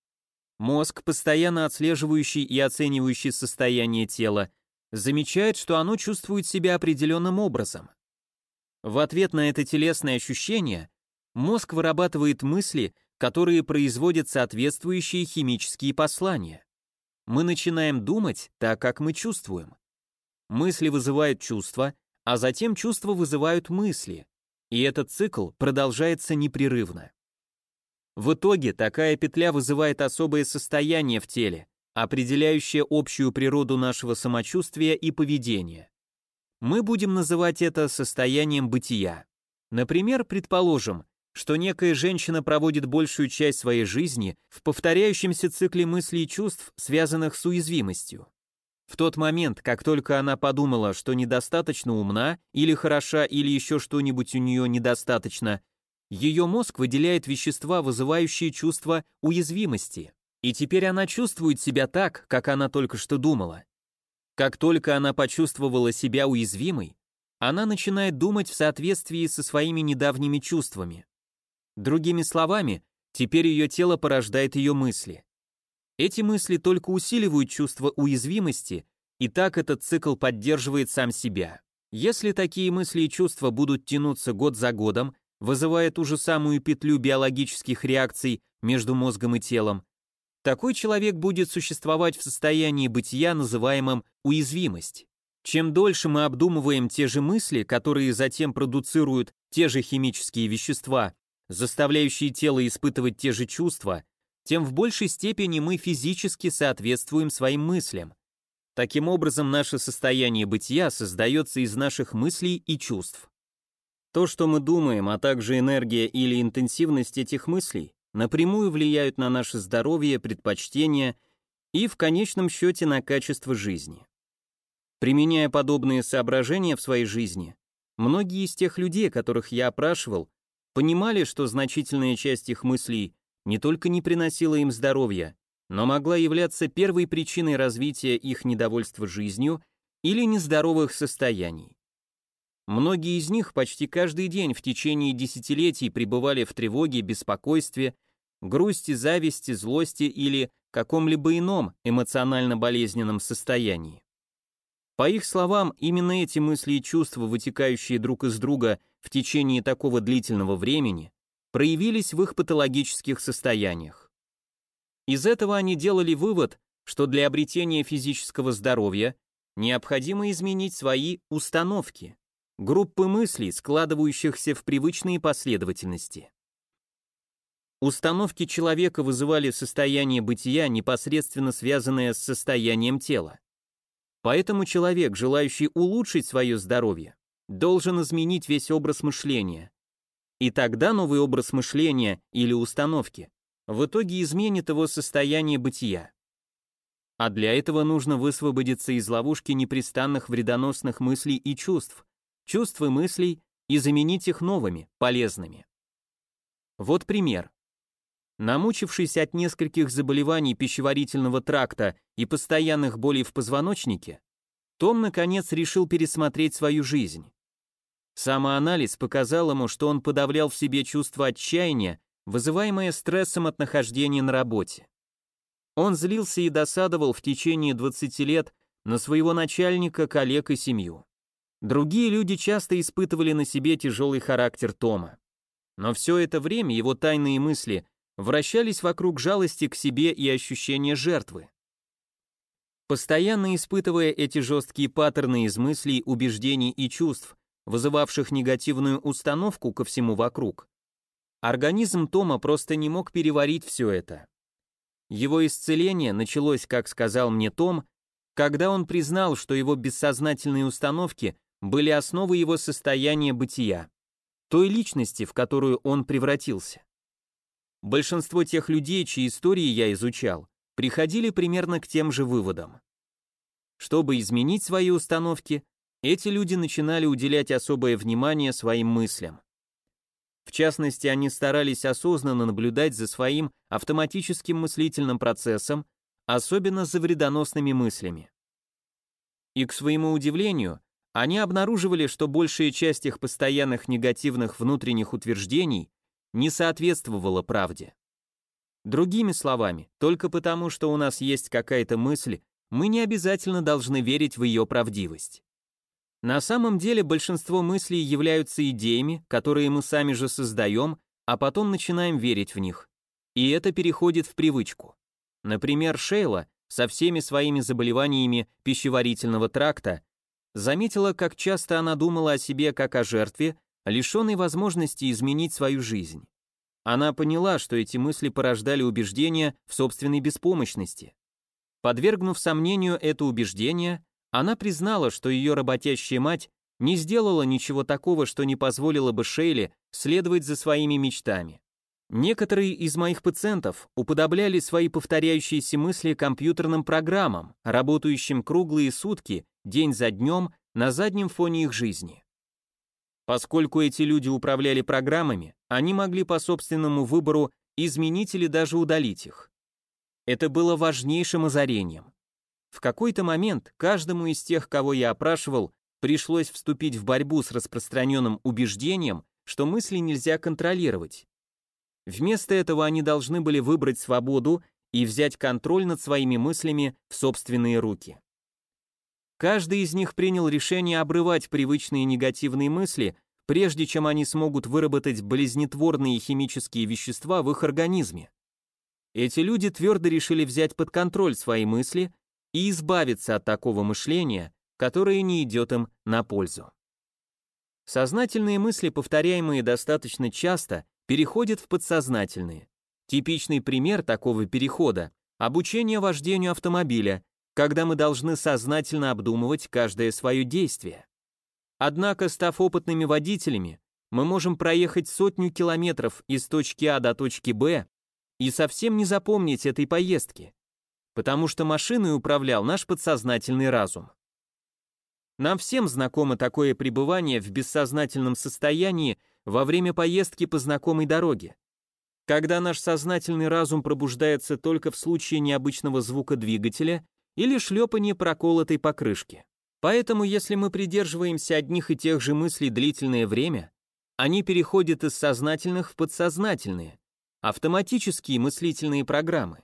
Мозг, постоянно отслеживающий и оценивающий состояние тела, замечает, что оно чувствует себя определенным образом. В ответ на это телесное ощущение мозг вырабатывает мысли, которые производят соответствующие химические послания. Мы начинаем думать так, как мы чувствуем. Мысли вызывают чувства, а затем чувства вызывают мысли, и этот цикл продолжается непрерывно. В итоге такая петля вызывает особое состояние в теле, определяющее общую природу нашего самочувствия и поведения. Мы будем называть это состоянием бытия. Например, предположим, что некая женщина проводит большую часть своей жизни в повторяющемся цикле мыслей и чувств, связанных с уязвимостью. В тот момент, как только она подумала, что недостаточно умна, или хороша, или еще что-нибудь у нее недостаточно, ее мозг выделяет вещества, вызывающие чувство уязвимости И теперь она чувствует себя так, как она только что думала. Как только она почувствовала себя уязвимой, она начинает думать в соответствии со своими недавними чувствами. Другими словами, теперь ее тело порождает ее мысли. Эти мысли только усиливают чувство уязвимости, и так этот цикл поддерживает сам себя. Если такие мысли и чувства будут тянуться год за годом, вызывая ту же самую петлю биологических реакций между мозгом и телом, такой человек будет существовать в состоянии бытия, называемом уязвимость. Чем дольше мы обдумываем те же мысли, которые затем продуцируют те же химические вещества, заставляющие тело испытывать те же чувства, тем в большей степени мы физически соответствуем своим мыслям. Таким образом, наше состояние бытия создается из наших мыслей и чувств. То, что мы думаем, а также энергия или интенсивность этих мыслей, напрямую влияют на наше здоровье, предпочтения и, в конечном счете, на качество жизни. Применяя подобные соображения в своей жизни, многие из тех людей, которых я опрашивал, понимали, что значительная часть их мыслей не только не приносила им здоровья, но могла являться первой причиной развития их недовольства жизнью или нездоровых состояний. Многие из них почти каждый день в течение десятилетий пребывали в тревоге, беспокойстве, грусти, зависти, злости или каком-либо ином эмоционально болезненном состоянии. По их словам, именно эти мысли и чувства, вытекающие друг из друга в течение такого длительного времени, проявились в их патологических состояниях. Из этого они делали вывод, что для обретения физического здоровья необходимо изменить свои установки, группы мыслей, складывающихся в привычные последовательности. Установки человека вызывали состояние бытия, непосредственно связанное с состоянием тела. Поэтому человек, желающий улучшить свое здоровье, должен изменить весь образ мышления. И тогда новый образ мышления или установки в итоге изменит его состояние бытия. А для этого нужно высвободиться из ловушки непрестанных вредоносных мыслей и чувств, чувств и мыслей, и заменить их новыми, полезными. Вот пример. Намучившись от нескольких заболеваний пищеварительного тракта и постоянных болей в позвоночнике, Том, наконец, решил пересмотреть свою жизнь. Самоанализ показал ему, что он подавлял в себе чувство отчаяния, вызываемое стрессом от нахождения на работе. Он злился и досадовал в течение 20 лет на своего начальника, коллег и семью. Другие люди часто испытывали на себе тяжелый характер Тома. Но все это время его тайные мысли вращались вокруг жалости к себе и ощущения жертвы. Постоянно испытывая эти жесткие паттерны из мыслей, убеждений и чувств, вызывавших негативную установку ко всему вокруг, организм Тома просто не мог переварить все это. Его исцеление началось, как сказал мне Том, когда он признал, что его бессознательные установки были основой его состояния бытия, той личности, в которую он превратился. Большинство тех людей, чьи истории я изучал, приходили примерно к тем же выводам. Чтобы изменить свои установки, эти люди начинали уделять особое внимание своим мыслям. В частности, они старались осознанно наблюдать за своим автоматическим мыслительным процессом, особенно за вредоносными мыслями. И, к своему удивлению, они обнаруживали, что большая часть их постоянных негативных внутренних утверждений не соответствовало правде. Другими словами, только потому, что у нас есть какая-то мысль, мы не обязательно должны верить в ее правдивость. На самом деле большинство мыслей являются идеями, которые мы сами же создаем, а потом начинаем верить в них. И это переходит в привычку. Например, Шейла со всеми своими заболеваниями пищеварительного тракта заметила, как часто она думала о себе как о жертве, лишенный возможности изменить свою жизнь. Она поняла, что эти мысли порождали убеждение в собственной беспомощности. Подвергнув сомнению это убеждение, она признала, что ее работящая мать не сделала ничего такого, что не позволило бы Шейле следовать за своими мечтами. Некоторые из моих пациентов уподобляли свои повторяющиеся мысли компьютерным программам, работающим круглые сутки, день за днем, на заднем фоне их жизни. Поскольку эти люди управляли программами, они могли по собственному выбору изменить или даже удалить их. Это было важнейшим озарением. В какой-то момент каждому из тех, кого я опрашивал, пришлось вступить в борьбу с распространенным убеждением, что мысли нельзя контролировать. Вместо этого они должны были выбрать свободу и взять контроль над своими мыслями в собственные руки. Каждый из них принял решение обрывать привычные негативные мысли, прежде чем они смогут выработать болезнетворные химические вещества в их организме. Эти люди твердо решили взять под контроль свои мысли и избавиться от такого мышления, которое не идет им на пользу. Сознательные мысли, повторяемые достаточно часто, переходят в подсознательные. Типичный пример такого перехода – обучение вождению автомобиля, когда мы должны сознательно обдумывать каждое свое действие. Однако, став опытными водителями, мы можем проехать сотню километров из точки А до точки Б и совсем не запомнить этой поездки, потому что машиной управлял наш подсознательный разум. Нам всем знакомо такое пребывание в бессознательном состоянии во время поездки по знакомой дороге. Когда наш сознательный разум пробуждается только в случае необычного звука двигателя или шлепания проколотой покрышки. Поэтому если мы придерживаемся одних и тех же мыслей длительное время, они переходят из сознательных в подсознательные, автоматические мыслительные программы.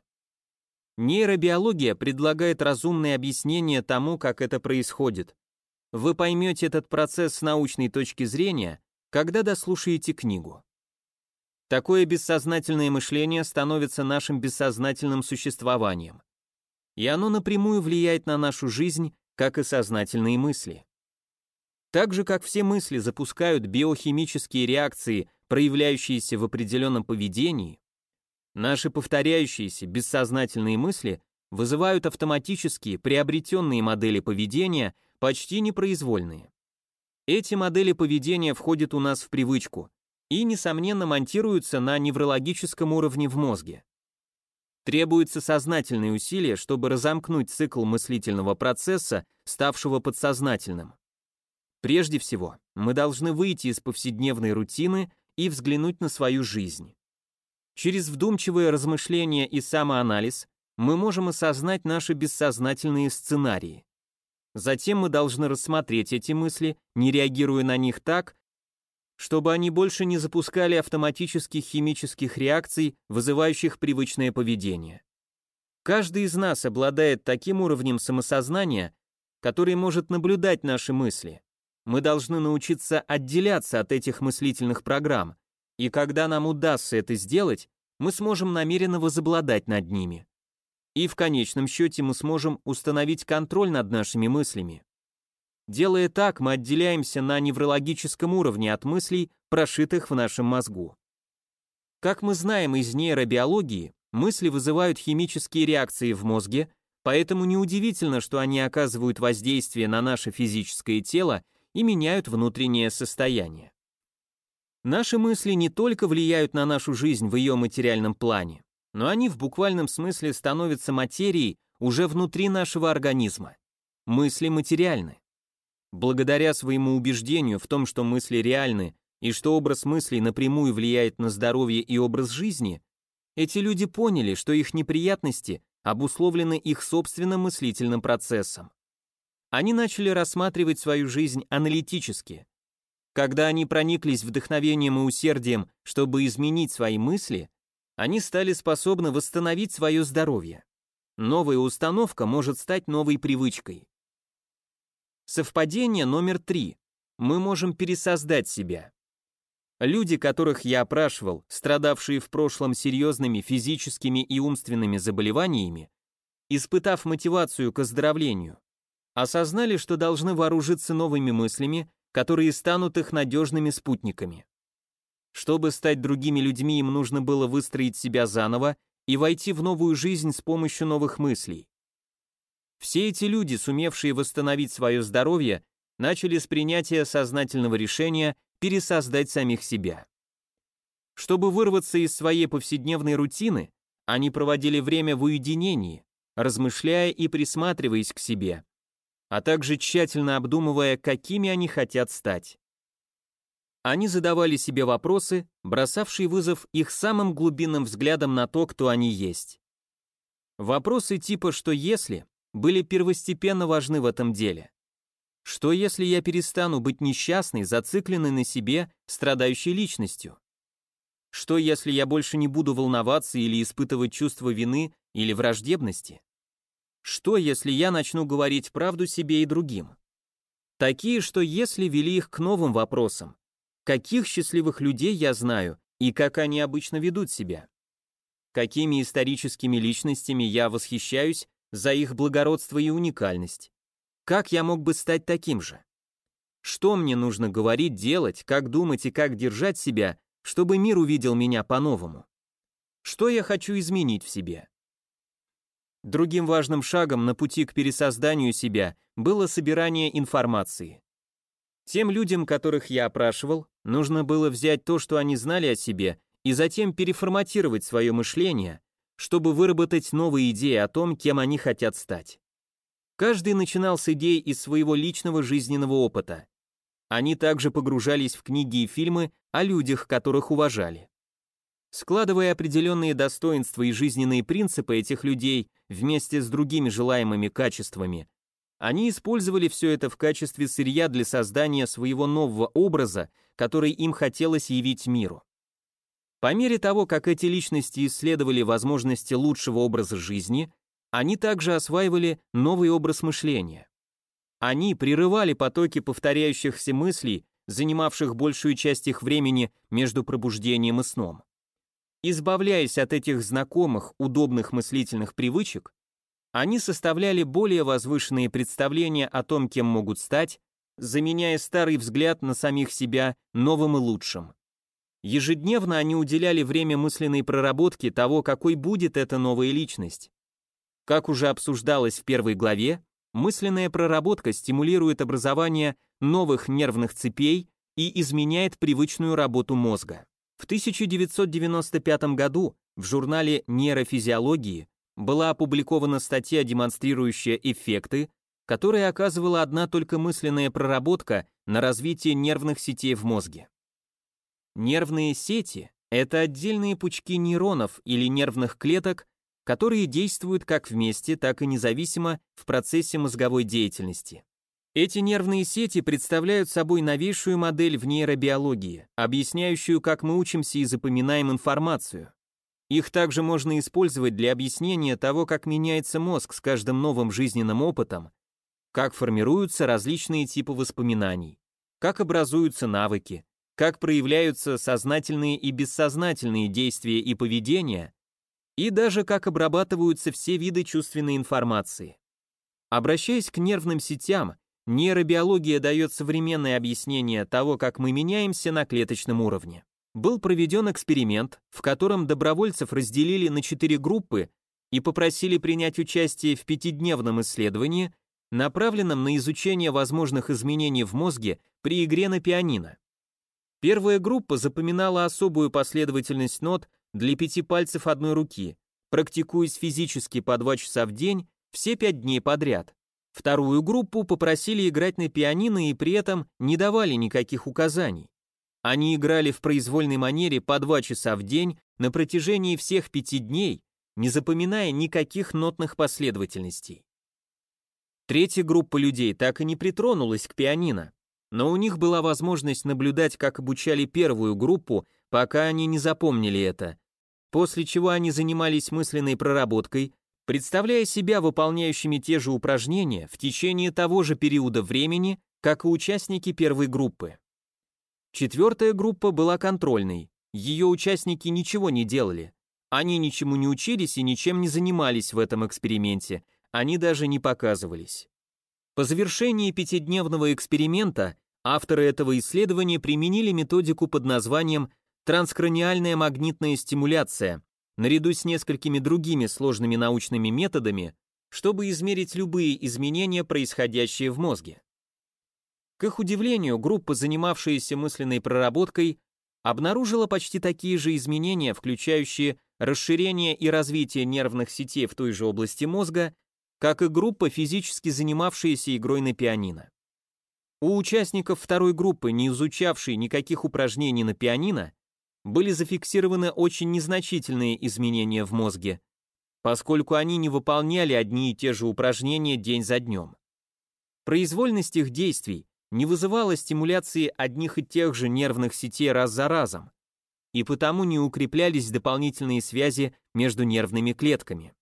Нейробиология предлагает разумное объяснение тому, как это происходит, вы поймете этот процесс с научной точки зрения, когда дослушаете книгу. Такое бессознательное мышление становится нашим бессознательным существованием. И оно напрямую влияет на нашу жизнь, как и сознательные мысли. Так же, как все мысли запускают биохимические реакции, проявляющиеся в определенном поведении, наши повторяющиеся бессознательные мысли вызывают автоматические приобретенные модели поведения, почти непроизвольные. Эти модели поведения входят у нас в привычку и, несомненно, монтируются на неврологическом уровне в мозге. Требуется сознательные усилия, чтобы разомкнуть цикл мыслительного процесса, ставшего подсознательным. Прежде всего, мы должны выйти из повседневной рутины и взглянуть на свою жизнь. Через вдумчивое размышление и самоанализ мы можем осознать наши бессознательные сценарии. Затем мы должны рассмотреть эти мысли, не реагируя на них так, чтобы они больше не запускали автоматических химических реакций, вызывающих привычное поведение. Каждый из нас обладает таким уровнем самосознания, который может наблюдать наши мысли. Мы должны научиться отделяться от этих мыслительных программ, и когда нам удастся это сделать, мы сможем намеренно возобладать над ними и в конечном счете мы сможем установить контроль над нашими мыслями. Делая так, мы отделяемся на неврологическом уровне от мыслей, прошитых в нашем мозгу. Как мы знаем из нейробиологии, мысли вызывают химические реакции в мозге, поэтому неудивительно, что они оказывают воздействие на наше физическое тело и меняют внутреннее состояние. Наши мысли не только влияют на нашу жизнь в ее материальном плане, но они в буквальном смысле становятся материей уже внутри нашего организма. Мысли материальны. Благодаря своему убеждению в том, что мысли реальны и что образ мыслей напрямую влияет на здоровье и образ жизни, эти люди поняли, что их неприятности обусловлены их собственным мыслительным процессом. Они начали рассматривать свою жизнь аналитически. Когда они прониклись вдохновением и усердием, чтобы изменить свои мысли, они стали способны восстановить свое здоровье. Новая установка может стать новой привычкой. Совпадение номер три. Мы можем пересоздать себя. Люди, которых я опрашивал, страдавшие в прошлом серьезными физическими и умственными заболеваниями, испытав мотивацию к оздоровлению, осознали, что должны вооружиться новыми мыслями, которые станут их надежными спутниками. Чтобы стать другими людьми, им нужно было выстроить себя заново и войти в новую жизнь с помощью новых мыслей. Все эти люди, сумевшие восстановить свое здоровье, начали с принятия сознательного решения пересоздать самих себя. Чтобы вырваться из своей повседневной рутины, они проводили время в уединении, размышляя и присматриваясь к себе, а также тщательно обдумывая, какими они хотят стать. Они задавали себе вопросы, бросавшие вызов их самым глубинным взглядом на то, кто они есть. Вопросы типа «что если» были первостепенно важны в этом деле. Что если я перестану быть несчастной, зацикленной на себе, страдающей личностью? Что если я больше не буду волноваться или испытывать чувство вины или враждебности? Что если я начну говорить правду себе и другим? Такие, что если вели их к новым вопросам. Каких счастливых людей я знаю и как они обычно ведут себя? Какими историческими личностями я восхищаюсь за их благородство и уникальность? Как я мог бы стать таким же? Что мне нужно говорить, делать, как думать и как держать себя, чтобы мир увидел меня по-новому? Что я хочу изменить в себе? Другим важным шагом на пути к пересозданию себя было собирание информации. Тем людям, которых я опрашивал, нужно было взять то, что они знали о себе, и затем переформатировать свое мышление, чтобы выработать новые идеи о том, кем они хотят стать. Каждый начинал с идей из своего личного жизненного опыта. Они также погружались в книги и фильмы о людях, которых уважали. Складывая определенные достоинства и жизненные принципы этих людей вместе с другими желаемыми качествами, они использовали все это в качестве сырья для создания своего нового образа, который им хотелось явить миру. По мере того, как эти личности исследовали возможности лучшего образа жизни, они также осваивали новый образ мышления. Они прерывали потоки повторяющихся мыслей, занимавших большую часть их времени между пробуждением и сном. Избавляясь от этих знакомых, удобных мыслительных привычек, они составляли более возвышенные представления о том, кем могут стать, заменяя старый взгляд на самих себя новым и лучшим. Ежедневно они уделяли время мысленной проработке того, какой будет эта новая личность. Как уже обсуждалось в первой главе, мысленная проработка стимулирует образование новых нервных цепей и изменяет привычную работу мозга. В 1995 году в журнале нейрофизиологии была опубликована статья, демонстрирующая эффекты, которые оказывала одна только мысленная проработка на развитие нервных сетей в мозге. Нервные сети – это отдельные пучки нейронов или нервных клеток, которые действуют как вместе, так и независимо в процессе мозговой деятельности. Эти нервные сети представляют собой новейшую модель в нейробиологии, объясняющую, как мы учимся и запоминаем информацию. Их также можно использовать для объяснения того, как меняется мозг с каждым новым жизненным опытом, как формируются различные типы воспоминаний, как образуются навыки, как проявляются сознательные и бессознательные действия и поведения, и даже как обрабатываются все виды чувственной информации. Обращаясь к нервным сетям, Нейробиология дает современное объяснение того, как мы меняемся на клеточном уровне. Был проведен эксперимент, в котором добровольцев разделили на четыре группы и попросили принять участие в пятидневном исследовании, направленном на изучение возможных изменений в мозге при игре на пианино. Первая группа запоминала особую последовательность нот для пяти пальцев одной руки, практикуясь физически по два часа в день все пять дней подряд. Вторую группу попросили играть на пианино и при этом не давали никаких указаний. Они играли в произвольной манере по два часа в день на протяжении всех пяти дней, не запоминая никаких нотных последовательностей. Третья группа людей так и не притронулась к пианино, но у них была возможность наблюдать, как обучали первую группу, пока они не запомнили это, после чего они занимались мысленной проработкой, представляя себя выполняющими те же упражнения в течение того же периода времени, как и участники первой группы. Четвертая группа была контрольной, ее участники ничего не делали. Они ничему не учились и ничем не занимались в этом эксперименте, они даже не показывались. По завершении пятидневного эксперимента авторы этого исследования применили методику под названием транскраниальная магнитная стимуляция, наряду с несколькими другими сложными научными методами, чтобы измерить любые изменения, происходящие в мозге. К их удивлению, группа, занимавшаяся мысленной проработкой, обнаружила почти такие же изменения, включающие расширение и развитие нервных сетей в той же области мозга, как и группа, физически занимавшаяся игрой на пианино. У участников второй группы, не изучавшей никаких упражнений на пианино, были зафиксированы очень незначительные изменения в мозге, поскольку они не выполняли одни и те же упражнения день за днем. Произвольность их действий не вызывала стимуляции одних и тех же нервных сетей раз за разом, и потому не укреплялись дополнительные связи между нервными клетками.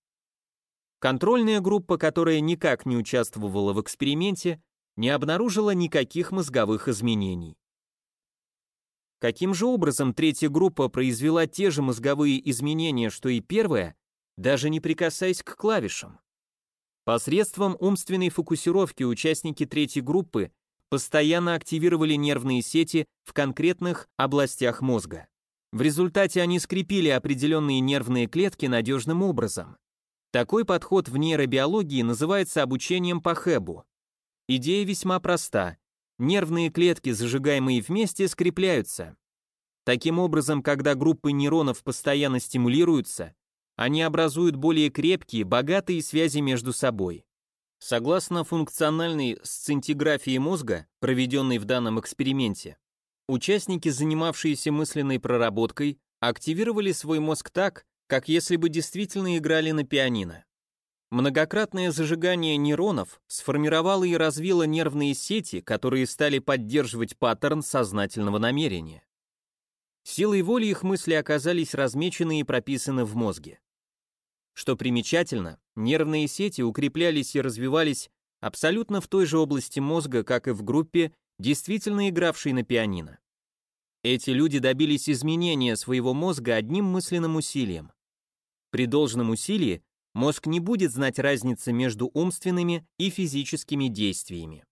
Контрольная группа, которая никак не участвовала в эксперименте, не обнаружила никаких мозговых изменений. Каким же образом третья группа произвела те же мозговые изменения, что и первая, даже не прикасаясь к клавишам? Посредством умственной фокусировки участники третьей группы постоянно активировали нервные сети в конкретных областях мозга. В результате они скрепили определенные нервные клетки надежным образом. Такой подход в нейробиологии называется обучением по Хэбу. Идея весьма проста. Нервные клетки, зажигаемые вместе, скрепляются. Таким образом, когда группы нейронов постоянно стимулируются, они образуют более крепкие, богатые связи между собой. Согласно функциональной сцинтиграфии мозга, проведенной в данном эксперименте, Участники, занимавшиеся мысленной проработкой, активировали свой мозг так, как если бы действительно играли на пианино. Многократное зажигание нейронов сформировало и развило нервные сети, которые стали поддерживать паттерн сознательного намерения. Силой воли их мысли оказались размечены и прописаны в мозге. Что примечательно, нервные сети укреплялись и развивались абсолютно в той же области мозга, как и в группе, действительно игравший на пианино. Эти люди добились изменения своего мозга одним мысленным усилием. При должном усилии мозг не будет знать разницы между умственными и физическими действиями.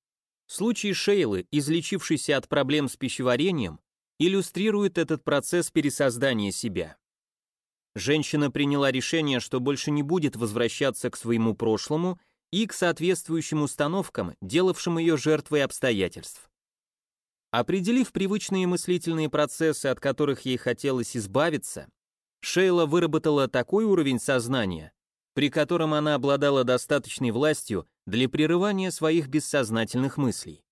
Случай Шейлы, излечившийся от проблем с пищеварением, иллюстрирует этот процесс пересоздания себя. Женщина приняла решение, что больше не будет возвращаться к своему прошлому и к соответствующим установкам, делавшим ее жертвой обстоятельств. Определив привычные мыслительные процессы, от которых ей хотелось избавиться, Шейла выработала такой уровень сознания, при котором она обладала достаточной властью для прерывания своих бессознательных мыслей.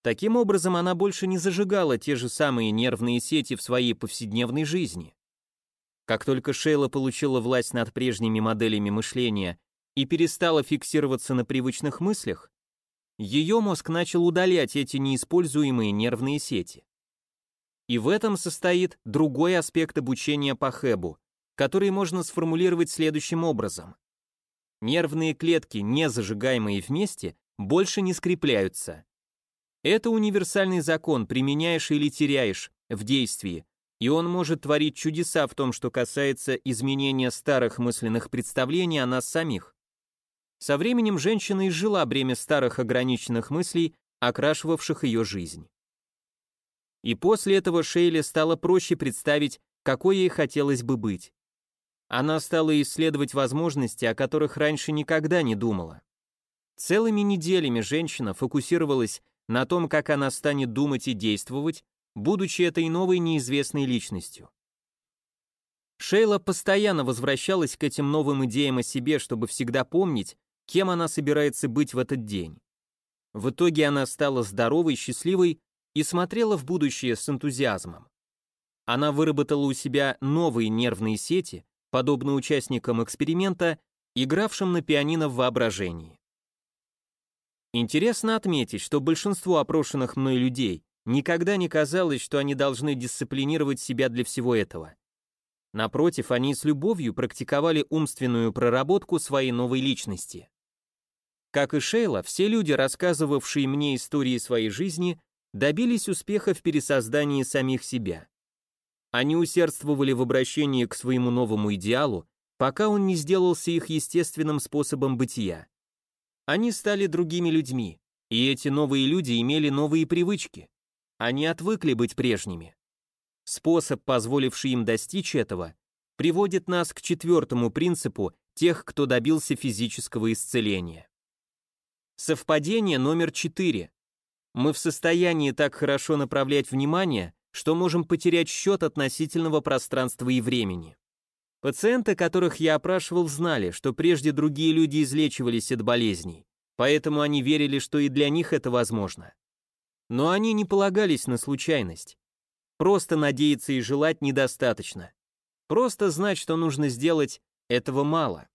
Таким образом, она больше не зажигала те же самые нервные сети в своей повседневной жизни. Как только Шейла получила власть над прежними моделями мышления и перестала фиксироваться на привычных мыслях, ее мозг начал удалять эти неиспользуемые нервные сети. И в этом состоит другой аспект обучения по Хэбу, который можно сформулировать следующим образом. Нервные клетки, не зажигаемые вместе, больше не скрепляются. Это универсальный закон, применяешь или теряешь в действии, и он может творить чудеса в том, что касается изменения старых мысленных представлений о нас самих. Со временем женщина изжила бремя старых ограниченных мыслей, окрашивавших ее жизнь. И после этого Шейле стало проще представить, какой ей хотелось бы быть. Она стала исследовать возможности, о которых раньше никогда не думала. Целыми неделями женщина фокусировалась на том, как она станет думать и действовать, будучи этой новой неизвестной личностью. Шейла постоянно возвращалась к этим новым идеям о себе, чтобы всегда помнить, кем она собирается быть в этот день. В итоге она стала здоровой, счастливой и смотрела в будущее с энтузиазмом. Она выработала у себя новые нервные сети, подобно участникам эксперимента, игравшим на пианино в воображении. Интересно отметить, что большинству опрошенных мной людей никогда не казалось, что они должны дисциплинировать себя для всего этого. Напротив, они с любовью практиковали умственную проработку своей новой личности. Как и Шейла, все люди, рассказывавшие мне истории своей жизни, добились успеха в пересоздании самих себя. Они усердствовали в обращении к своему новому идеалу, пока он не сделался их естественным способом бытия. Они стали другими людьми, и эти новые люди имели новые привычки. Они отвыкли быть прежними. Способ, позволивший им достичь этого, приводит нас к четвертому принципу тех, кто добился физического исцеления. Совпадение номер 4. Мы в состоянии так хорошо направлять внимание, что можем потерять счет относительного пространства и времени. Пациенты, которых я опрашивал, знали, что прежде другие люди излечивались от болезней, поэтому они верили, что и для них это возможно. Но они не полагались на случайность. Просто надеяться и желать недостаточно. Просто знать, что нужно сделать, этого мало.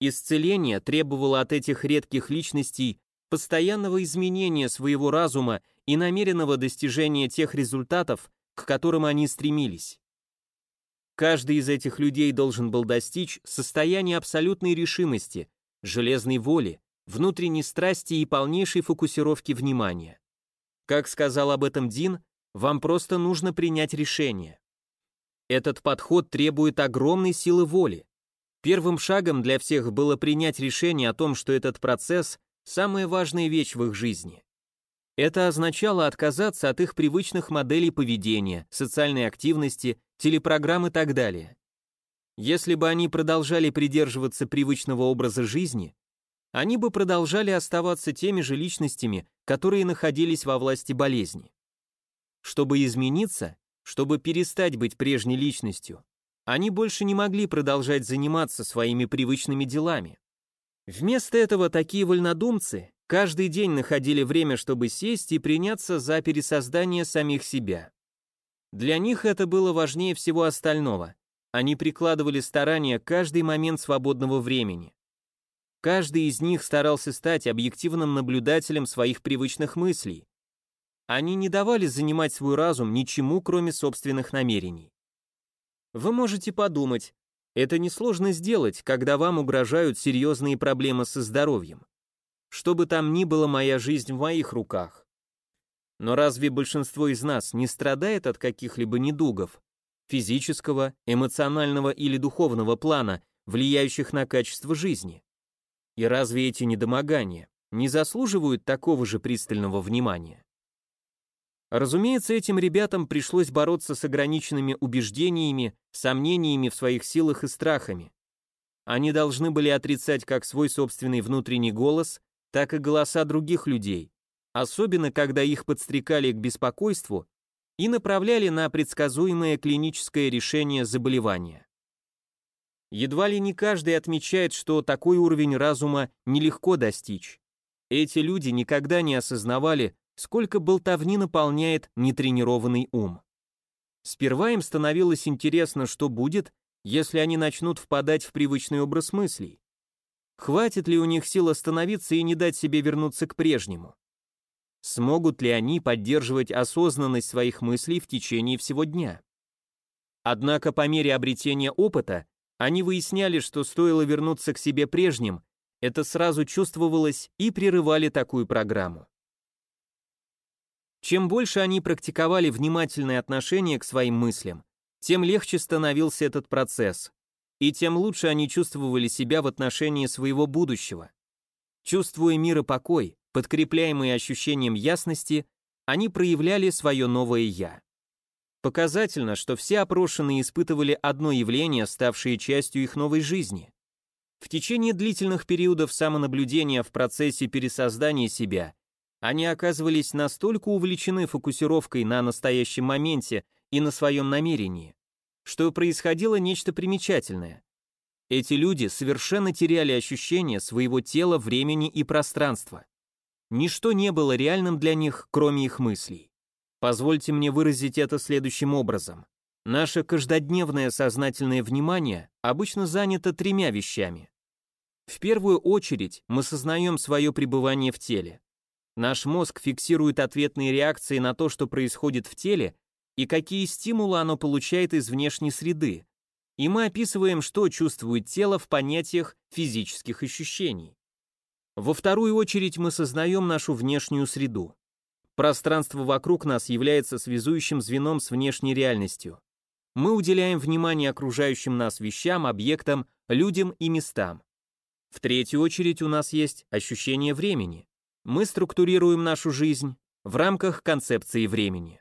Исцеление требовало от этих редких личностей постоянного изменения своего разума и намеренного достижения тех результатов, к которым они стремились. Каждый из этих людей должен был достичь состояния абсолютной решимости, железной воли, внутренней страсти и полнейшей фокусировки внимания. Как сказал об этом Дин, вам просто нужно принять решение. Этот подход требует огромной силы воли. Первым шагом для всех было принять решение о том, что этот процесс – самая важная вещь в их жизни. Это означало отказаться от их привычных моделей поведения, социальной активности, телепрограмм и так далее. Если бы они продолжали придерживаться привычного образа жизни, они бы продолжали оставаться теми же личностями, которые находились во власти болезни. Чтобы измениться, чтобы перестать быть прежней личностью, они больше не могли продолжать заниматься своими привычными делами. Вместо этого такие вольнодумцы каждый день находили время, чтобы сесть и приняться за пересоздание самих себя. Для них это было важнее всего остального. Они прикладывали старания каждый момент свободного времени. Каждый из них старался стать объективным наблюдателем своих привычных мыслей. Они не давали занимать свой разум ничему, кроме собственных намерений. Вы можете подумать, это несложно сделать, когда вам угрожают серьезные проблемы со здоровьем. Что бы там ни было, моя жизнь в моих руках. Но разве большинство из нас не страдает от каких-либо недугов, физического, эмоционального или духовного плана, влияющих на качество жизни? И разве эти недомогания не заслуживают такого же пристального внимания? Разумеется, этим ребятам пришлось бороться с ограниченными убеждениями, сомнениями в своих силах и страхами. Они должны были отрицать как свой собственный внутренний голос, так и голоса других людей, особенно когда их подстрекали к беспокойству и направляли на предсказуемое клиническое решение заболевания. Едва ли не каждый отмечает, что такой уровень разума нелегко достичь. Эти люди никогда не осознавали, сколько болтовни наполняет нетренированный ум. Сперва им становилось интересно, что будет, если они начнут впадать в привычный образ мыслей. Хватит ли у них сил остановиться и не дать себе вернуться к прежнему? Смогут ли они поддерживать осознанность своих мыслей в течение всего дня? Однако по мере обретения опыта они выясняли, что стоило вернуться к себе прежним, это сразу чувствовалось и прерывали такую программу. Чем больше они практиковали внимательное отношение к своим мыслям, тем легче становился этот процесс, и тем лучше они чувствовали себя в отношении своего будущего. Чувствуя мир и покой, подкрепляемые ощущением ясности, они проявляли свое новое «я». Показательно, что все опрошенные испытывали одно явление, ставшее частью их новой жизни. В течение длительных периодов самонаблюдения в процессе пересоздания себя они оказывались настолько увлечены фокусировкой на настоящем моменте и на своем намерении, что происходило нечто примечательное. Эти люди совершенно теряли ощущение своего тела, времени и пространства. Ничто не было реальным для них, кроме их мыслей. Позвольте мне выразить это следующим образом. Наше каждодневное сознательное внимание обычно занято тремя вещами. В первую очередь мы сознаем свое пребывание в теле. Наш мозг фиксирует ответные реакции на то, что происходит в теле, и какие стимулы оно получает из внешней среды. И мы описываем, что чувствует тело в понятиях физических ощущений. Во вторую очередь мы сознаем нашу внешнюю среду. Пространство вокруг нас является связующим звеном с внешней реальностью. Мы уделяем внимание окружающим нас вещам, объектам, людям и местам. В третью очередь у нас есть ощущение времени. Мы структурируем нашу жизнь в рамках концепции времени.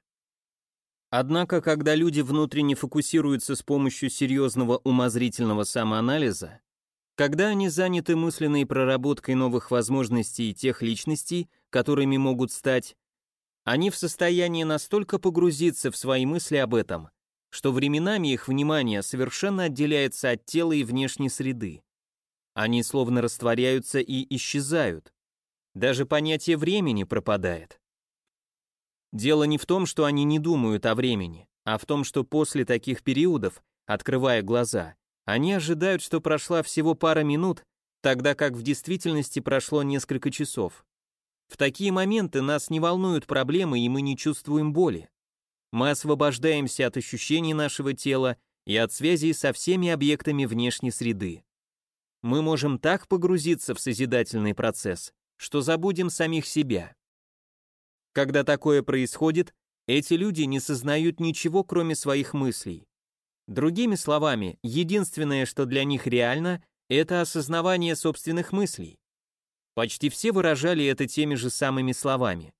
Однако, когда люди внутренне фокусируются с помощью серьезного умозрительного самоанализа, когда они заняты мысленной проработкой новых возможностей тех личностей, которыми могут стать, они в состоянии настолько погрузиться в свои мысли об этом, что временами их внимание совершенно отделяется от тела и внешней среды. Они словно растворяются и исчезают. Даже понятие времени пропадает. Дело не в том, что они не думают о времени, а в том, что после таких периодов, открывая глаза, Они ожидают, что прошла всего пара минут, тогда как в действительности прошло несколько часов. В такие моменты нас не волнуют проблемы, и мы не чувствуем боли. Мы освобождаемся от ощущений нашего тела и от связи со всеми объектами внешней среды. Мы можем так погрузиться в созидательный процесс, что забудем самих себя. Когда такое происходит, эти люди не сознают ничего, кроме своих мыслей. Другими словами, единственное, что для них реально, это осознавание собственных мыслей. Почти все выражали это теми же самыми словами.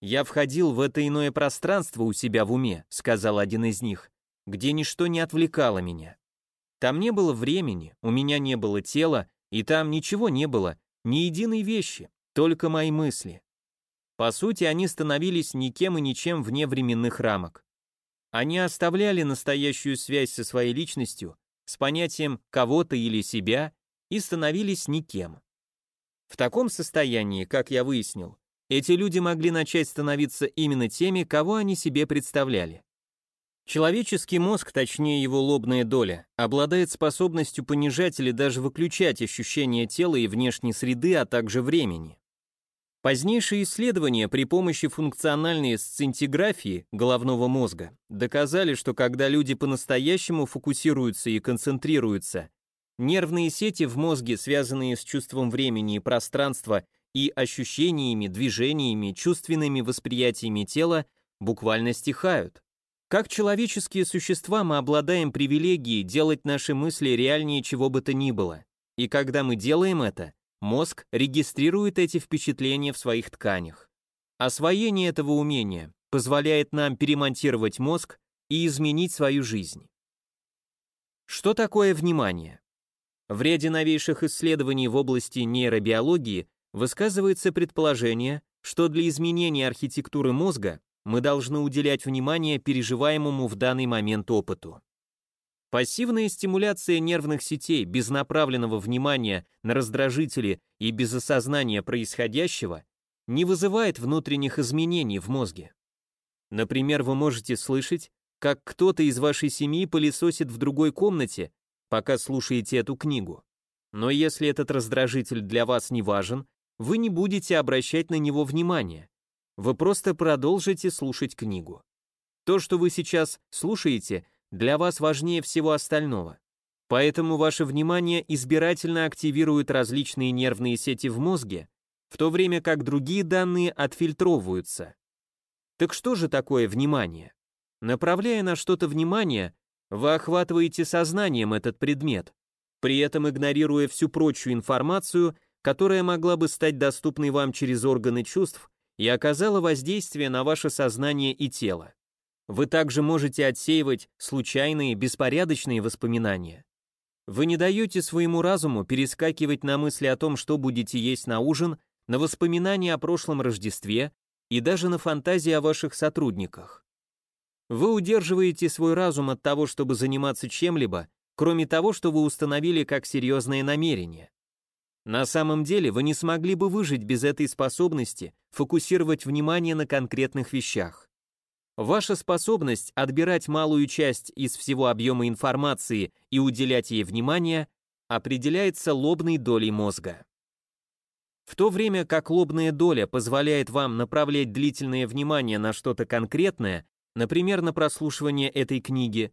«Я входил в это иное пространство у себя в уме», — сказал один из них, «где ничто не отвлекало меня. Там не было времени, у меня не было тела, и там ничего не было, ни единой вещи, только мои мысли. По сути, они становились никем и ничем вне временных рамок. Они оставляли настоящую связь со своей личностью, с понятием кого-то или себя, и становились никем. В таком состоянии, как я выяснил, эти люди могли начать становиться именно теми, кого они себе представляли. Человеческий мозг, точнее его лобная доля, обладает способностью понижать или даже выключать ощущения тела и внешней среды, а также времени. Позднейшие исследования при помощи функциональной сцинтиграфии головного мозга доказали, что когда люди по-настоящему фокусируются и концентрируются, нервные сети в мозге, связанные с чувством времени и пространства и ощущениями, движениями, чувственными восприятиями тела, буквально стихают. Как человеческие существа мы обладаем привилегией делать наши мысли реальнее чего бы то ни было. И когда мы делаем это, Мозг регистрирует эти впечатления в своих тканях. Освоение этого умения позволяет нам перемонтировать мозг и изменить свою жизнь. Что такое внимание? В ряде новейших исследований в области нейробиологии высказывается предположение, что для изменения архитектуры мозга мы должны уделять внимание переживаемому в данный момент опыту. Пассивная стимуляция нервных сетей без направленного внимания на раздражители и без осознания происходящего не вызывает внутренних изменений в мозге. Например, вы можете слышать, как кто-то из вашей семьи пылесосит в другой комнате, пока слушаете эту книгу. Но если этот раздражитель для вас не важен, вы не будете обращать на него внимания. Вы просто продолжите слушать книгу. То, что вы сейчас слушаете, для вас важнее всего остального. Поэтому ваше внимание избирательно активирует различные нервные сети в мозге, в то время как другие данные отфильтровываются. Так что же такое внимание? Направляя на что-то внимание, вы охватываете сознанием этот предмет, при этом игнорируя всю прочую информацию, которая могла бы стать доступной вам через органы чувств и оказала воздействие на ваше сознание и тело. Вы также можете отсеивать случайные, беспорядочные воспоминания. Вы не даете своему разуму перескакивать на мысли о том, что будете есть на ужин, на воспоминания о прошлом Рождестве и даже на фантазии о ваших сотрудниках. Вы удерживаете свой разум от того, чтобы заниматься чем-либо, кроме того, что вы установили как серьезное намерение. На самом деле вы не смогли бы выжить без этой способности фокусировать внимание на конкретных вещах. Ваша способность отбирать малую часть из всего объема информации и уделять ей внимание определяется лобной долей мозга. В то время как лобная доля позволяет вам направлять длительное внимание на что-то конкретное, например, на прослушивание этой книги,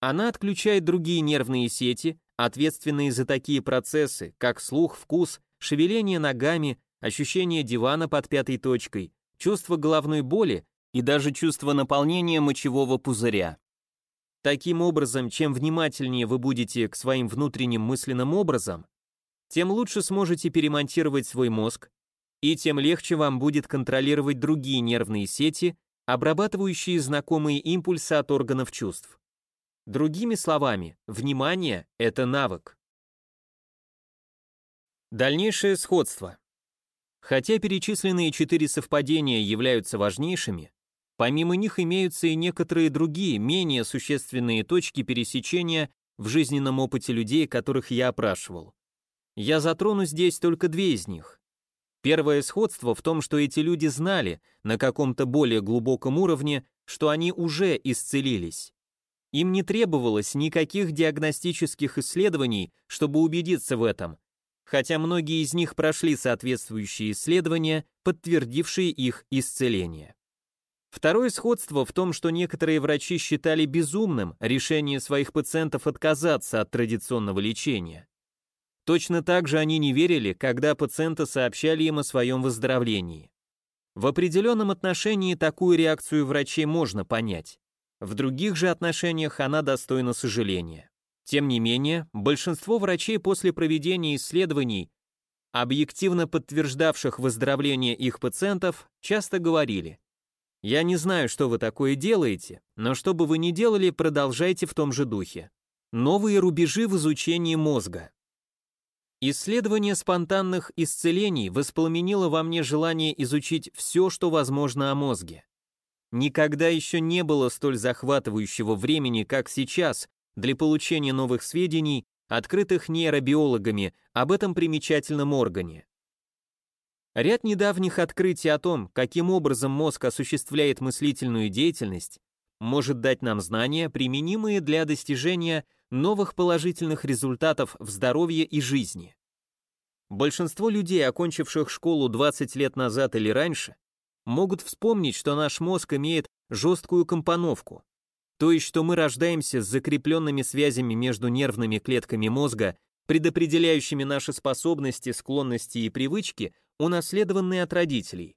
она отключает другие нервные сети, ответственные за такие процессы, как слух, вкус, шевеление ногами, ощущение дивана под пятой точкой, чувство головной боли и даже чувство наполнения мочевого пузыря. Таким образом, чем внимательнее вы будете к своим внутренним мысленным образам, тем лучше сможете перемонтировать свой мозг, и тем легче вам будет контролировать другие нервные сети, обрабатывающие знакомые импульсы от органов чувств. Другими словами, внимание – это навык. Дальнейшее сходство. Хотя перечисленные четыре совпадения являются важнейшими, Помимо них имеются и некоторые другие, менее существенные точки пересечения в жизненном опыте людей, которых я опрашивал. Я затрону здесь только две из них. Первое сходство в том, что эти люди знали на каком-то более глубоком уровне, что они уже исцелились. Им не требовалось никаких диагностических исследований, чтобы убедиться в этом, хотя многие из них прошли соответствующие исследования, подтвердившие их исцеление. Второе сходство в том, что некоторые врачи считали безумным решение своих пациентов отказаться от традиционного лечения. Точно так же они не верили, когда пациенты сообщали им о своем выздоровлении. В определенном отношении такую реакцию врачей можно понять. В других же отношениях она достойна сожаления. Тем не менее, большинство врачей после проведения исследований, объективно подтверждавших выздоровление их пациентов, часто говорили «Я не знаю, что вы такое делаете, но что бы вы ни делали, продолжайте в том же духе». Новые рубежи в изучении мозга. Исследование спонтанных исцелений воспламенило во мне желание изучить все, что возможно о мозге. Никогда еще не было столь захватывающего времени, как сейчас, для получения новых сведений, открытых нейробиологами об этом примечательном органе. Ряд недавних открытий о том, каким образом мозг осуществляет мыслительную деятельность, может дать нам знания, применимые для достижения новых положительных результатов в здоровье и жизни. Большинство людей, окончивших школу 20 лет назад или раньше, могут вспомнить, что наш мозг имеет жесткую компоновку, то есть что мы рождаемся с закрепленными связями между нервными клетками мозга, предопределяющими наши способности, склонности и привычки, унаследованные от родителей.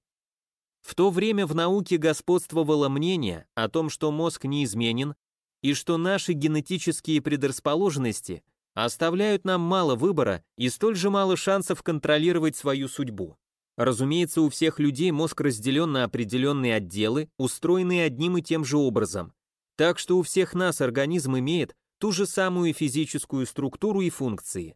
В то время в науке господствовало мнение о том, что мозг неизменен и что наши генетические предрасположенности оставляют нам мало выбора и столь же мало шансов контролировать свою судьбу. Разумеется, у всех людей мозг разделен на определенные отделы, устроенные одним и тем же образом. Так что у всех нас организм имеет ту же самую физическую структуру и функции.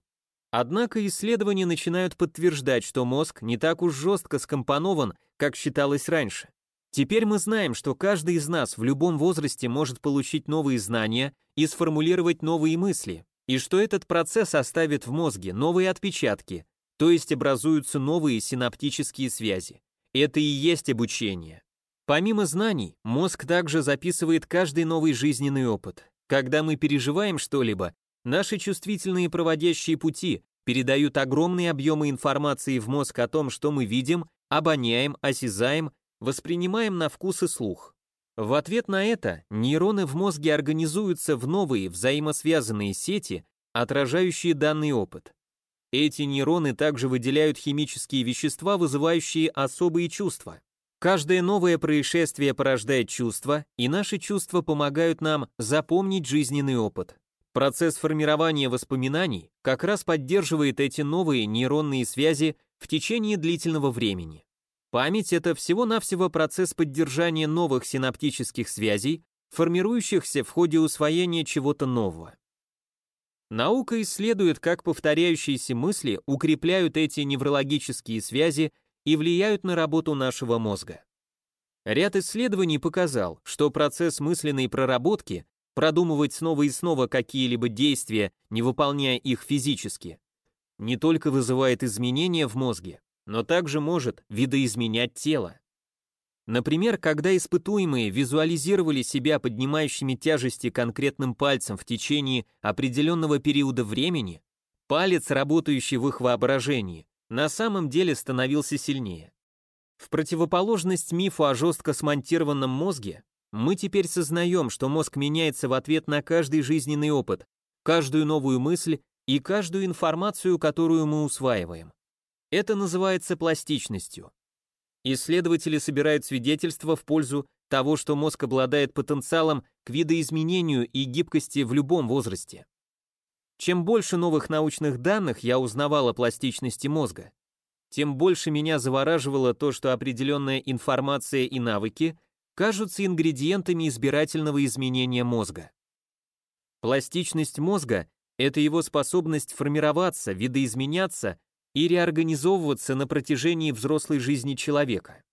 Однако исследования начинают подтверждать, что мозг не так уж жестко скомпонован, как считалось раньше. Теперь мы знаем, что каждый из нас в любом возрасте может получить новые знания и сформулировать новые мысли, и что этот процесс оставит в мозге новые отпечатки, то есть образуются новые синаптические связи. Это и есть обучение. Помимо знаний, мозг также записывает каждый новый жизненный опыт. Когда мы переживаем что-либо, наши чувствительные проводящие пути передают огромные объемы информации в мозг о том, что мы видим, обоняем, осязаем, воспринимаем на вкус и слух. В ответ на это нейроны в мозге организуются в новые взаимосвязанные сети, отражающие данный опыт. Эти нейроны также выделяют химические вещества, вызывающие особые чувства. Каждое новое происшествие порождает чувства, и наши чувства помогают нам запомнить жизненный опыт. Процесс формирования воспоминаний как раз поддерживает эти новые нейронные связи в течение длительного времени. Память — это всего-навсего процесс поддержания новых синаптических связей, формирующихся в ходе усвоения чего-то нового. Наука исследует, как повторяющиеся мысли укрепляют эти неврологические связи и влияют на работу нашего мозга. Ряд исследований показал, что процесс мысленной проработки, продумывать снова и снова какие-либо действия, не выполняя их физически, не только вызывает изменения в мозге, но также может видоизменять тело. Например, когда испытуемые визуализировали себя поднимающими тяжести конкретным пальцем в течение определенного периода времени, палец, работающий в их воображении, на самом деле становился сильнее. В противоположность мифу о жестко смонтированном мозге, мы теперь сознаем, что мозг меняется в ответ на каждый жизненный опыт, каждую новую мысль и каждую информацию, которую мы усваиваем. Это называется пластичностью. Исследователи собирают свидетельства в пользу того, что мозг обладает потенциалом к видоизменению и гибкости в любом возрасте. Чем больше новых научных данных я узнавал о пластичности мозга, тем больше меня завораживало то, что определенная информация и навыки кажутся ингредиентами избирательного изменения мозга. Пластичность мозга – это его способность формироваться, видоизменяться и реорганизовываться на протяжении взрослой жизни человека.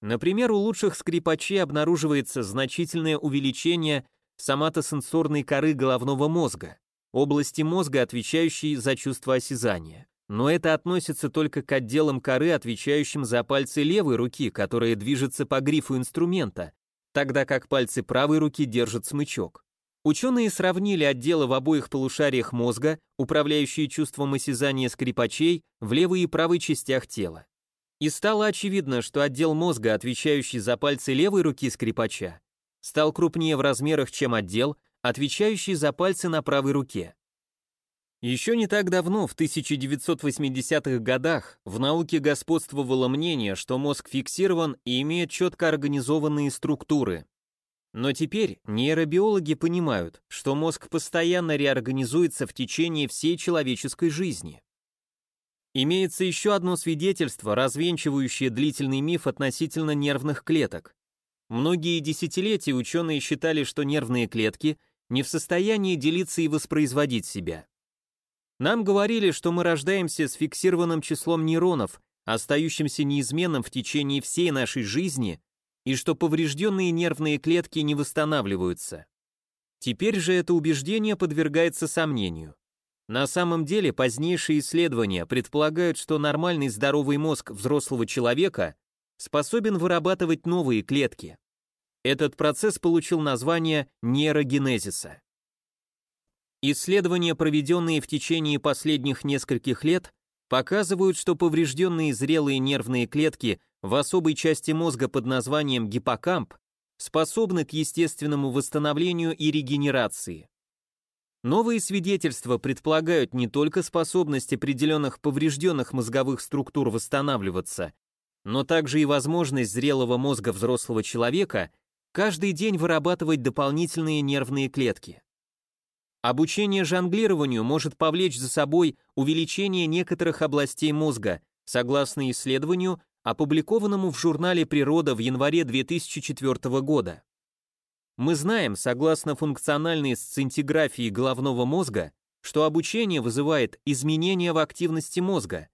Например, у лучших скрипачей обнаруживается значительное увеличение соматосенсорной коры головного мозга, области мозга, отвечающей за чувство осязания. Но это относится только к отделам коры, отвечающим за пальцы левой руки, которые движутся по грифу инструмента, тогда как пальцы правой руки держат смычок. Ученые сравнили отделы в обоих полушариях мозга, управляющие чувством осязания скрипачей, в левой и правой частях тела. И стало очевидно, что отдел мозга, отвечающий за пальцы левой руки скрипача, стал крупнее в размерах, чем отдел, отвечающий за пальцы на правой руке. Еще не так давно, в 1980-х годах, в науке господствовало мнение, что мозг фиксирован и имеет четко организованные структуры. Но теперь нейробиологи понимают, что мозг постоянно реорганизуется в течение всей человеческой жизни. Имеется еще одно свидетельство, развенчивающее длительный миф относительно нервных клеток. Многие десятилетия ученые считали, что нервные клетки не в состоянии делиться и воспроизводить себя. Нам говорили, что мы рождаемся с фиксированным числом нейронов, остающимся неизменным в течение всей нашей жизни, и что поврежденные нервные клетки не восстанавливаются. Теперь же это убеждение подвергается сомнению. На самом деле позднейшие исследования предполагают, что нормальный здоровый мозг взрослого человека способен вырабатывать новые клетки. Этот процесс получил название нейрогенезиса. Исследования, проведенные в течение последних нескольких лет, показывают, что поврежденные зрелые нервные клетки в особой части мозга под названием гиппокамп способны к естественному восстановлению и регенерации. Новые свидетельства предполагают не только способность определенных поврежденных мозговых структур восстанавливаться, но также и возможность зрелого мозга взрослого человека каждый день вырабатывать дополнительные нервные клетки. Обучение жонглированию может повлечь за собой увеличение некоторых областей мозга, согласно исследованию, опубликованному в журнале «Природа» в январе 2004 года. Мы знаем, согласно функциональной сцинтиграфии головного мозга, что обучение вызывает изменения в активности мозга,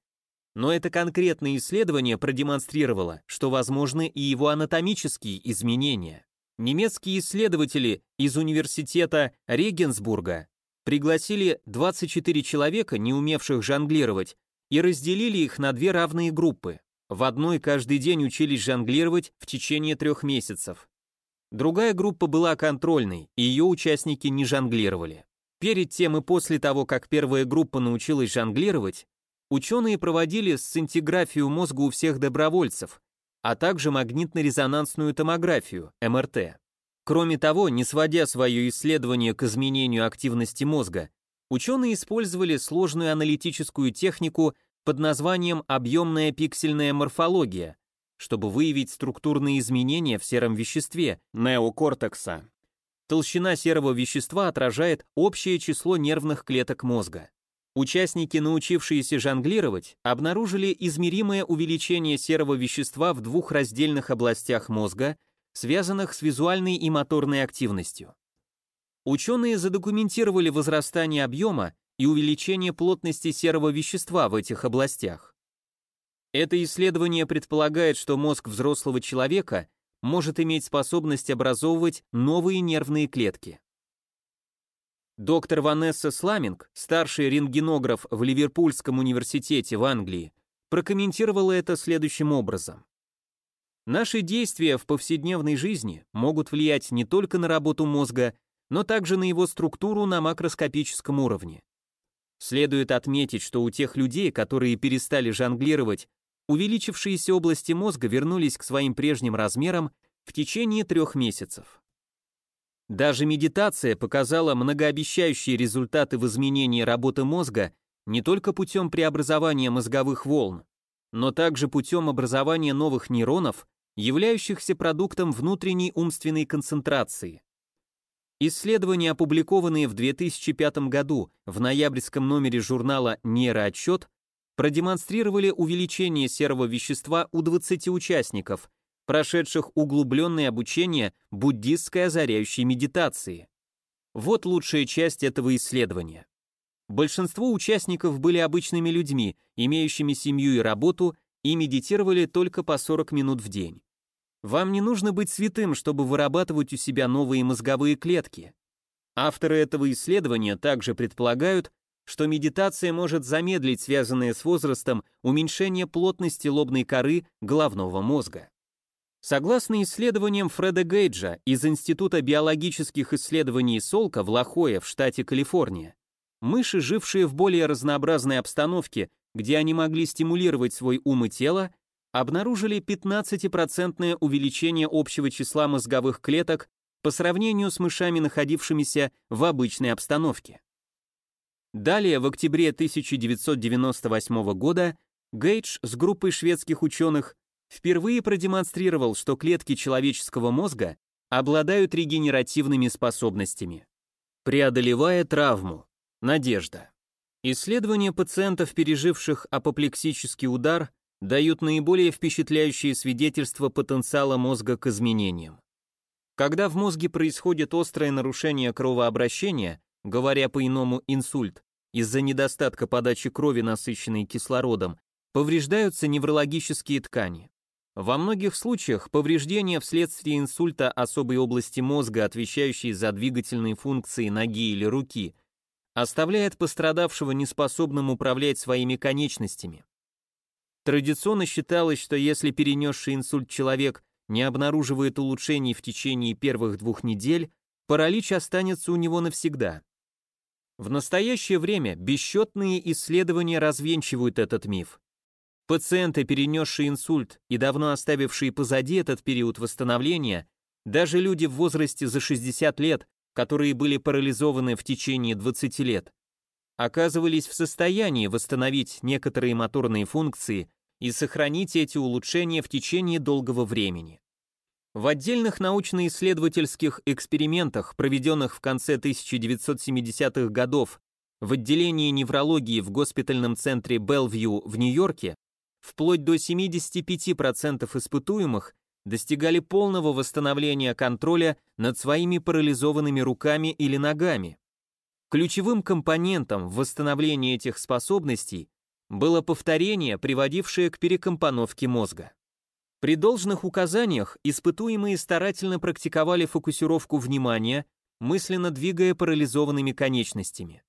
но это конкретное исследование продемонстрировало, что возможны и его анатомические изменения. Немецкие исследователи из университета Регенсбурга пригласили 24 человека, не умевших жонглировать, и разделили их на две равные группы. В одной каждый день учились жонглировать в течение трех месяцев. Другая группа была контрольной, и ее участники не жонглировали. Перед тем и после того, как первая группа научилась жонглировать, ученые проводили сцинтиграфию мозга у всех добровольцев, а также магнитно-резонансную томографию, МРТ. Кроме того, не сводя свое исследование к изменению активности мозга, ученые использовали сложную аналитическую технику под названием объемная пиксельная морфология, чтобы выявить структурные изменения в сером веществе, неокортекса. Толщина серого вещества отражает общее число нервных клеток мозга. Участники, научившиеся жонглировать, обнаружили измеримое увеличение серого вещества в двух раздельных областях мозга, связанных с визуальной и моторной активностью. Ученые задокументировали возрастание объема и увеличение плотности серого вещества в этих областях. Это исследование предполагает, что мозг взрослого человека может иметь способность образовывать новые нервные клетки. Доктор Ванесса Сламинг, старший рентгенограф в Ливерпульском университете в Англии, прокомментировала это следующим образом. Наши действия в повседневной жизни могут влиять не только на работу мозга, но также на его структуру на макроскопическом уровне. Следует отметить, что у тех людей, которые перестали жонглировать увеличившиеся области мозга вернулись к своим прежним размерам в течение трех месяцев. Даже медитация показала многообещающие результаты в изменении работы мозга не только путем преобразования мозговых волн, но также путем образования новых нейронов, являющихся продуктом внутренней умственной концентрации. Исследования, опубликованные в 2005 году в ноябрьском номере журнала «Нейроотчет», продемонстрировали увеличение серого вещества у 20 участников, прошедших углубленное обучение буддистской озаряющей медитации. Вот лучшая часть этого исследования. Большинство участников были обычными людьми, имеющими семью и работу, и медитировали только по 40 минут в день. Вам не нужно быть святым, чтобы вырабатывать у себя новые мозговые клетки. Авторы этого исследования также предполагают, что медитация может замедлить связанное с возрастом уменьшение плотности лобной коры головного мозга. Согласно исследованиям Фреда Гейджа из Института биологических исследований Солка в Лахое в штате Калифорния, мыши, жившие в более разнообразной обстановке, где они могли стимулировать свой ум и тело, обнаружили 15% увеличение общего числа мозговых клеток по сравнению с мышами, находившимися в обычной обстановке. Далее, в октябре 1998 года, Гейдж с группой шведских ученых впервые продемонстрировал, что клетки человеческого мозга обладают регенеративными способностями. Преодолевая травму. Надежда. Исследования пациентов, переживших апоплексический удар, дают наиболее впечатляющие свидетельства потенциала мозга к изменениям. Когда в мозге происходит острое нарушение кровообращения, говоря по-иному инсульт, из-за недостатка подачи крови, насыщенной кислородом, повреждаются неврологические ткани. Во многих случаях повреждения вследствие инсульта особой области мозга, отвечающей за двигательные функции ноги или руки, оставляет пострадавшего неспособным управлять своими конечностями. Традиционно считалось, что если перенесший инсульт человек не обнаруживает улучшений в течение первых двух недель, паралич останется у него навсегда. В настоящее время бесчетные исследования развенчивают этот миф. Пациенты, перенесшие инсульт и давно оставившие позади этот период восстановления, даже люди в возрасте за 60 лет, которые были парализованы в течение 20 лет, оказывались в состоянии восстановить некоторые моторные функции и сохранить эти улучшения в течение долгого времени. В отдельных научно-исследовательских экспериментах, проведенных в конце 1970-х годов в отделении неврологии в госпитальном центре Белвью в Нью-Йорке, вплоть до 75% испытуемых достигали полного восстановления контроля над своими парализованными руками или ногами. Ключевым компонентом в восстановлении этих способностей было повторение, приводившее к перекомпоновке мозга. При должных указаниях испытуемые старательно практиковали фокусировку внимания, мысленно двигая парализованными конечностями.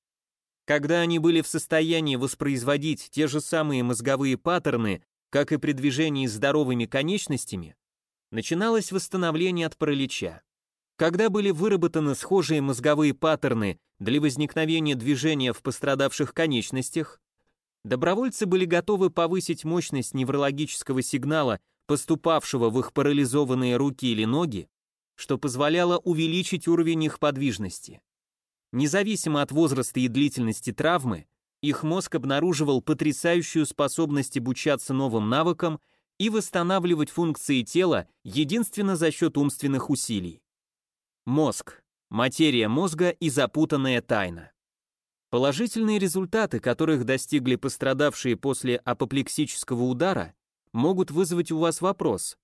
Когда они были в состоянии воспроизводить те же самые мозговые паттерны, как и при движении здоровыми конечностями, начиналось восстановление от паралича. Когда были выработаны схожие мозговые паттерны для возникновения движения в пострадавших конечностях, добровольцы были готовы повысить мощность неврологического сигнала, поступавшего в их парализованные руки или ноги, что позволяло увеличить уровень их подвижности. Независимо от возраста и длительности травмы, их мозг обнаруживал потрясающую способность обучаться новым навыкам и восстанавливать функции тела единственно за счет умственных усилий. Мозг. Материя мозга и запутанная тайна. Положительные результаты, которых достигли пострадавшие после апоплексического удара, могут вызвать у вас вопрос,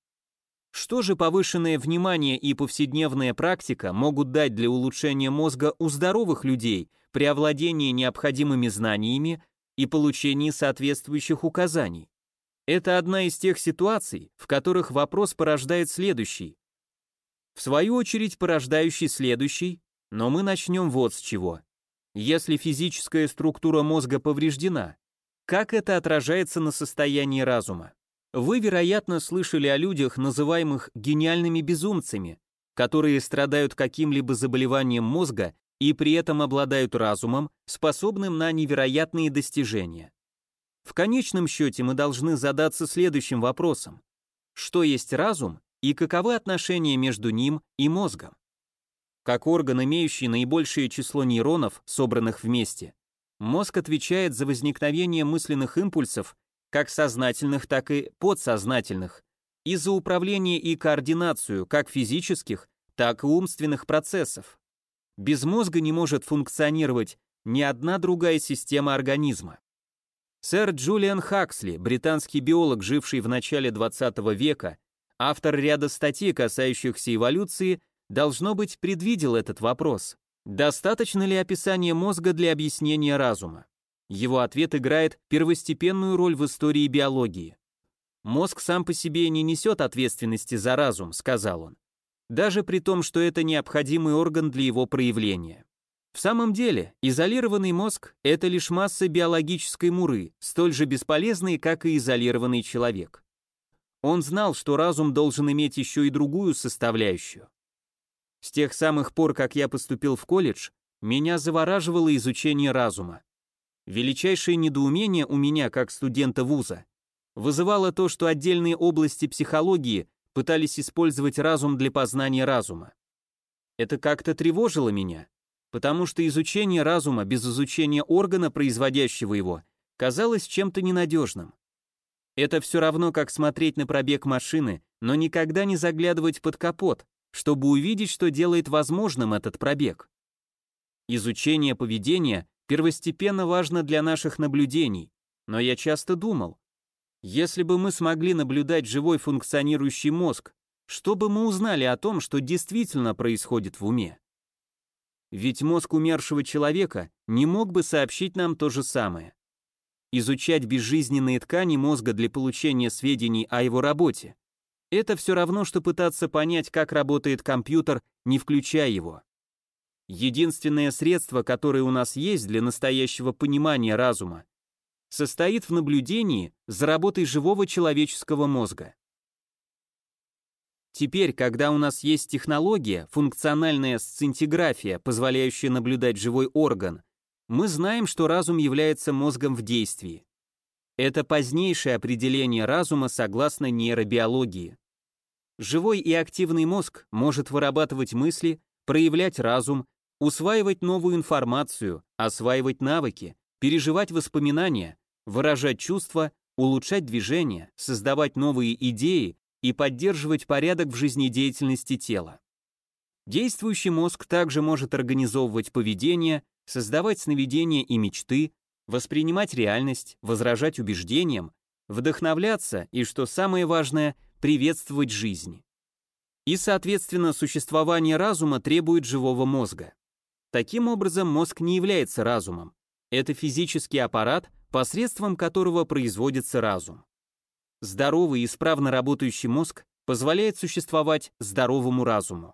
что же повышенное внимание и повседневная практика могут дать для улучшения мозга у здоровых людей при овладении необходимыми знаниями и получении соответствующих указаний? Это одна из тех ситуаций, в которых вопрос порождает следующий. В свою очередь порождающий следующий, но мы начнем вот с чего. Если физическая структура мозга повреждена, как это отражается на состоянии разума? Вы, вероятно, слышали о людях, называемых гениальными безумцами, которые страдают каким-либо заболеванием мозга и при этом обладают разумом, способным на невероятные достижения. В конечном счете мы должны задаться следующим вопросом. Что есть разум и каковы отношения между ним и мозгом? Как орган, имеющий наибольшее число нейронов, собранных вместе, мозг отвечает за возникновение мысленных импульсов как сознательных, так и подсознательных, и за управление и координацию как физических, так и умственных процессов. Без мозга не может функционировать ни одна другая система организма. Сэр Джулиан Хаксли, британский биолог, живший в начале 20 века, автор ряда статей, касающихся эволюции, должно быть, предвидел этот вопрос. Достаточно ли описания мозга для объяснения разума? Его ответ играет первостепенную роль в истории биологии. «Мозг сам по себе не несет ответственности за разум», — сказал он. «Даже при том, что это необходимый орган для его проявления». В самом деле, изолированный мозг – это лишь масса биологической муры, столь же бесполезной, как и изолированный человек. Он знал, что разум должен иметь еще и другую составляющую. С тех самых пор, как я поступил в колледж, меня завораживало изучение разума. Величайшее недоумение у меня, как студента вуза, вызывало то, что отдельные области психологии пытались использовать разум для познания разума. Это как-то тревожило меня, потому что изучение разума без изучения органа, производящего его, казалось чем-то ненадежным. Это все равно, как смотреть на пробег машины, но никогда не заглядывать под капот, чтобы увидеть, что делает возможным этот пробег. Изучение поведения первостепенно важно для наших наблюдений, но я часто думал, если бы мы смогли наблюдать живой функционирующий мозг, что бы мы узнали о том, что действительно происходит в уме? Ведь мозг умершего человека не мог бы сообщить нам то же самое. Изучать безжизненные ткани мозга для получения сведений о его работе – это все равно, что пытаться понять, как работает компьютер, не включая его. Единственное средство, которое у нас есть для настоящего понимания разума, состоит в наблюдении за работой живого человеческого мозга. Теперь, когда у нас есть технология, функциональная сцинтиграфия, позволяющая наблюдать живой орган, мы знаем, что разум является мозгом в действии. Это позднейшее определение разума согласно нейробиологии. Живой и активный мозг может вырабатывать мысли, проявлять разум, усваивать новую информацию, осваивать навыки, переживать воспоминания, выражать чувства, улучшать движение, создавать новые идеи и поддерживать порядок в жизнедеятельности тела. Действующий мозг также может организовывать поведение, создавать сновидения и мечты, воспринимать реальность, возражать убеждениям, вдохновляться и, что самое важное, приветствовать жизнь. И, соответственно, существование разума требует живого мозга. Таким образом, мозг не является разумом. Это физический аппарат, посредством которого производится разум. Здоровый и исправно работающий мозг позволяет существовать здоровому разуму.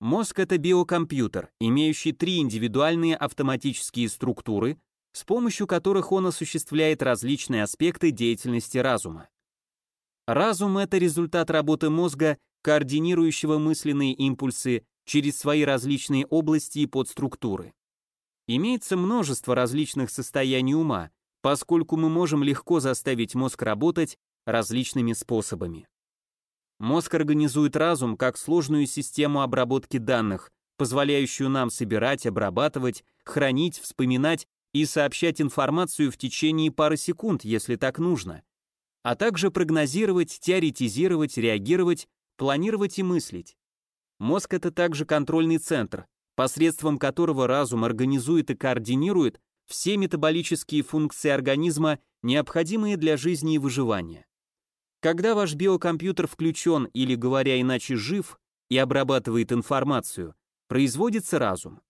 Мозг — это биокомпьютер, имеющий три индивидуальные автоматические структуры, с помощью которых он осуществляет различные аспекты деятельности разума. Разум — это результат работы мозга, координирующего мысленные импульсы через свои различные области и подструктуры. Имеется множество различных состояний ума, поскольку мы можем легко заставить мозг работать различными способами. Мозг организует разум как сложную систему обработки данных, позволяющую нам собирать, обрабатывать, хранить, вспоминать и сообщать информацию в течение пары секунд, если так нужно, а также прогнозировать, теоретизировать, реагировать, планировать и мыслить. Мозг — это также контрольный центр, посредством которого разум организует и координирует все метаболические функции организма, необходимые для жизни и выживания. Когда ваш биокомпьютер включен или, говоря иначе, жив и обрабатывает информацию, производится разум.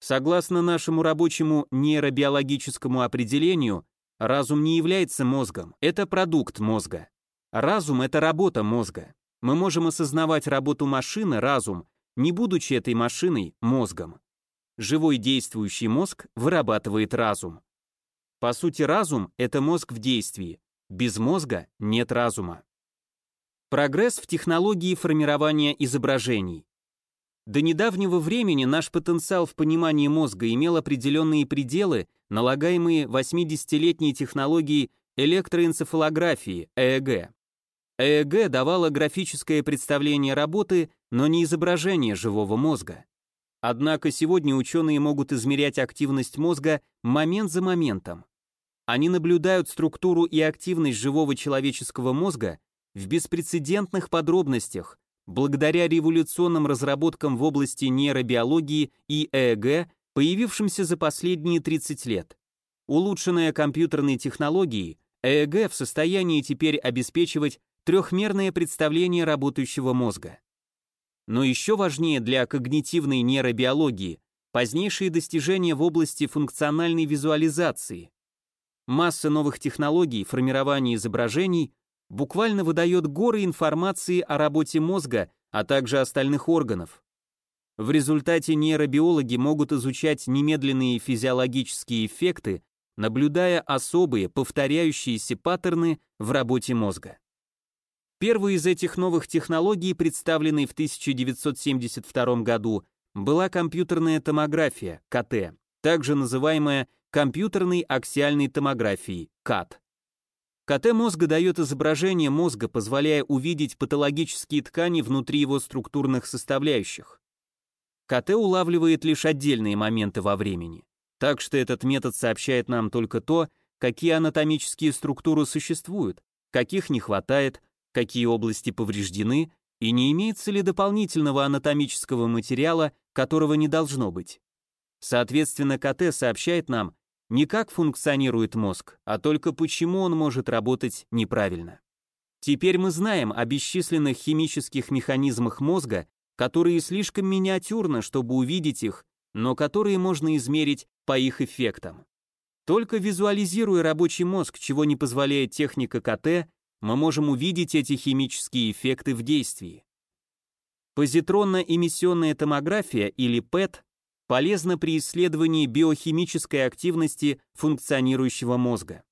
Согласно нашему рабочему нейробиологическому определению, разум не является мозгом, это продукт мозга. Разум — это работа мозга. Мы можем осознавать работу машины, разум, не будучи этой машиной, мозгом. Живой действующий мозг вырабатывает разум. По сути, разум — это мозг в действии, без мозга нет разума. Прогресс в технологии формирования изображений. До недавнего времени наш потенциал в понимании мозга имел определенные пределы, налагаемые 80-летней технологией электроэнцефалографии, ЭЭГ. ЭЭГ давала графическое представление работы, но не изображение живого мозга. Однако сегодня ученые могут измерять активность мозга момент за моментом. Они наблюдают структуру и активность живого человеческого мозга в беспрецедентных подробностях, благодаря революционным разработкам в области нейробиологии и ЭЭГ, появившимся за последние 30 лет. Улучшенная компьютерной технологией, ЭЭГ в состоянии теперь обеспечивать трехмерное представление работающего мозга. Но еще важнее для когнитивной нейробиологии позднейшие достижения в области функциональной визуализации. Масса новых технологий формирования изображений буквально выдает горы информации о работе мозга, а также остальных органов. В результате нейробиологи могут изучать немедленные физиологические эффекты, наблюдая особые, повторяющиеся паттерны в работе мозга. Первой из этих новых технологий, представленной в 1972 году, была компьютерная томография, КТ, также называемая компьютерной аксиальной томографией, КАТ. КТ мозга дает изображение мозга, позволяя увидеть патологические ткани внутри его структурных составляющих. КТ улавливает лишь отдельные моменты во времени, так что этот метод сообщает нам только то, какие анатомические структуры существуют, каких не хватает, какие области повреждены и не имеется ли дополнительного анатомического материала, которого не должно быть. Соответственно, КТ сообщает нам не как функционирует мозг, а только почему он может работать неправильно. Теперь мы знаем о бесчисленных химических механизмах мозга, которые слишком миниатюрны, чтобы увидеть их, но которые можно измерить по их эффектам. Только визуализируя рабочий мозг, чего не позволяет техника КТ, мы можем увидеть эти химические эффекты в действии. Позитронно-эмиссионная томография или ПЭТ полезна при исследовании биохимической активности функционирующего мозга.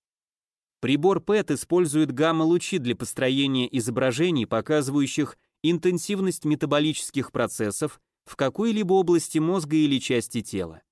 Прибор ПЭТ использует гамма-лучи для построения изображений, показывающих интенсивность метаболических процессов в какой-либо области мозга или части тела.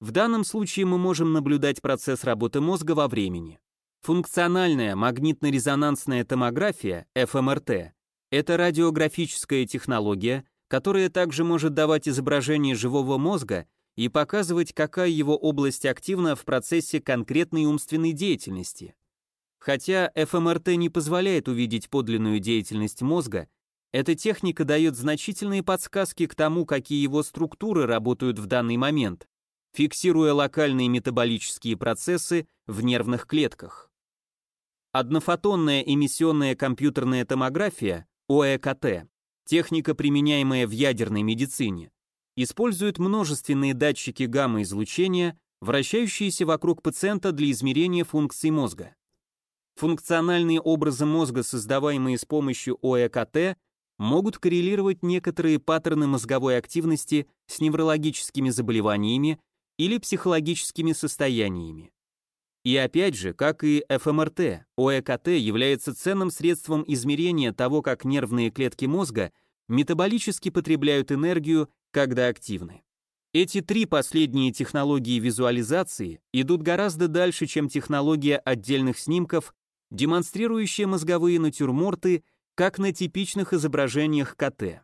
В данном случае мы можем наблюдать процесс работы мозга во времени. Функциональная магнитно-резонансная томография, ФМРТ, это радиографическая технология, которая также может давать изображение живого мозга и показывать, какая его область активна в процессе конкретной умственной деятельности. Хотя ФМРТ не позволяет увидеть подлинную деятельность мозга, эта техника дает значительные подсказки к тому, какие его структуры работают в данный момент, фиксируя локальные метаболические процессы в нервных клетках. Однофотонная эмиссионная компьютерная томография, ОЭКТ, техника, применяемая в ядерной медицине, использует множественные датчики гамма-излучения, вращающиеся вокруг пациента для измерения функций мозга. Функциональные образы мозга, создаваемые с помощью ОЭКТ, могут коррелировать некоторые паттерны мозговой активности с неврологическими заболеваниями или психологическими состояниями. И опять же, как и ФМРТ, ОЭКТ является ценным средством измерения того, как нервные клетки мозга метаболически потребляют энергию, когда активны. Эти три последние технологии визуализации идут гораздо дальше, чем технология отдельных снимков, демонстрирующая мозговые натюрморты как на типичных изображениях КТ.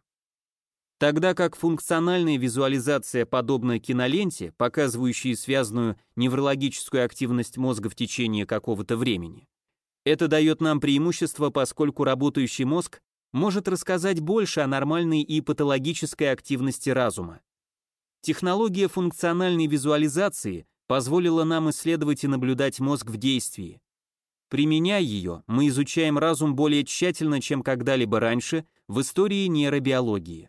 Тогда как функциональная визуализация подобна киноленте, показывающей связанную неврологическую активность мозга в течение какого-то времени. Это дает нам преимущество, поскольку работающий мозг может рассказать больше о нормальной и патологической активности разума. Технология функциональной визуализации позволила нам исследовать и наблюдать мозг в действии. Применяя ее, мы изучаем разум более тщательно, чем когда-либо раньше в истории нейробиологии.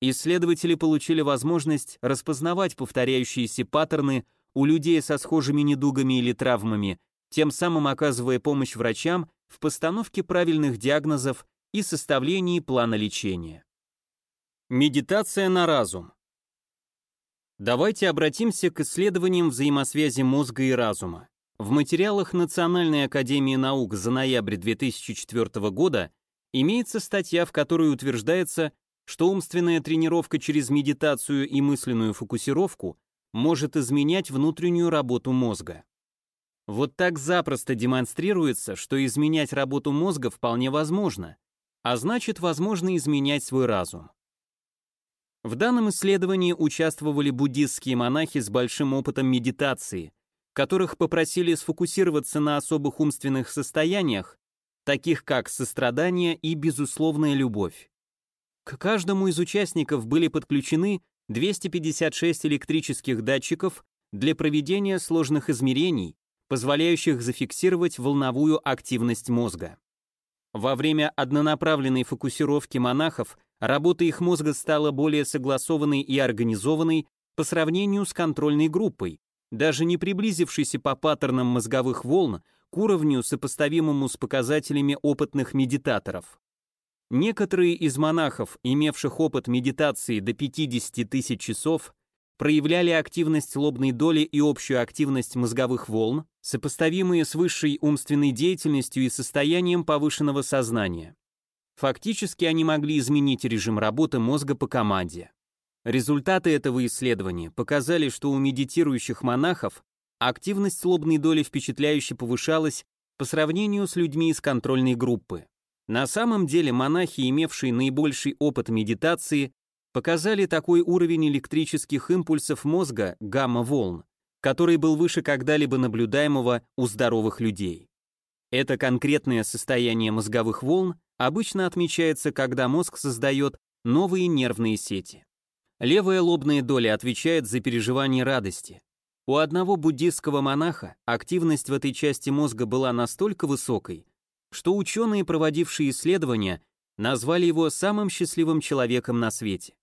Исследователи получили возможность распознавать повторяющиеся паттерны у людей со схожими недугами или травмами, тем самым оказывая помощь врачам в постановке правильных диагнозов и составлении плана лечения. Медитация на разум. Давайте обратимся к исследованиям взаимосвязи мозга и разума. В материалах Национальной академии наук за ноябрь 2004 года имеется статья, в которой утверждается, что умственная тренировка через медитацию и мысленную фокусировку может изменять внутреннюю работу мозга. Вот так запросто демонстрируется, что изменять работу мозга вполне возможно, а значит возможно изменять свой разум. В данном исследовании участвовали буддистские монахи с большим опытом медитации, которых попросили сфокусироваться на особых умственных состояниях, таких как сострадание и безусловная любовь. К каждому из участников были подключены 256 электрических датчиков для проведения сложных измерений, позволяющих зафиксировать волновую активность мозга. Во время однонаправленной фокусировки монахов работа их мозга стала более согласованной и организованной по сравнению с контрольной группой, даже не приблизившийся по паттернам мозговых волн к уровню, сопоставимому с показателями опытных медитаторов. Некоторые из монахов, имевших опыт медитации до 50 тысяч часов, проявляли активность лобной доли и общую активность мозговых волн, сопоставимые с высшей умственной деятельностью и состоянием повышенного сознания. Фактически они могли изменить режим работы мозга по команде. Результаты этого исследования показали, что у медитирующих монахов активность лобной доли впечатляюще повышалась по сравнению с людьми из контрольной группы. На самом деле монахи, имевшие наибольший опыт медитации, показали такой уровень электрических импульсов мозга гамма-волн, который был выше когда-либо наблюдаемого у здоровых людей. Это конкретное состояние мозговых волн обычно отмечается, когда мозг создает новые нервные сети. Левая лобная доля отвечает за переживание радости. У одного буддистского монаха активность в этой части мозга была настолько высокой, что ученые, проводившие исследования, назвали его самым счастливым человеком на свете.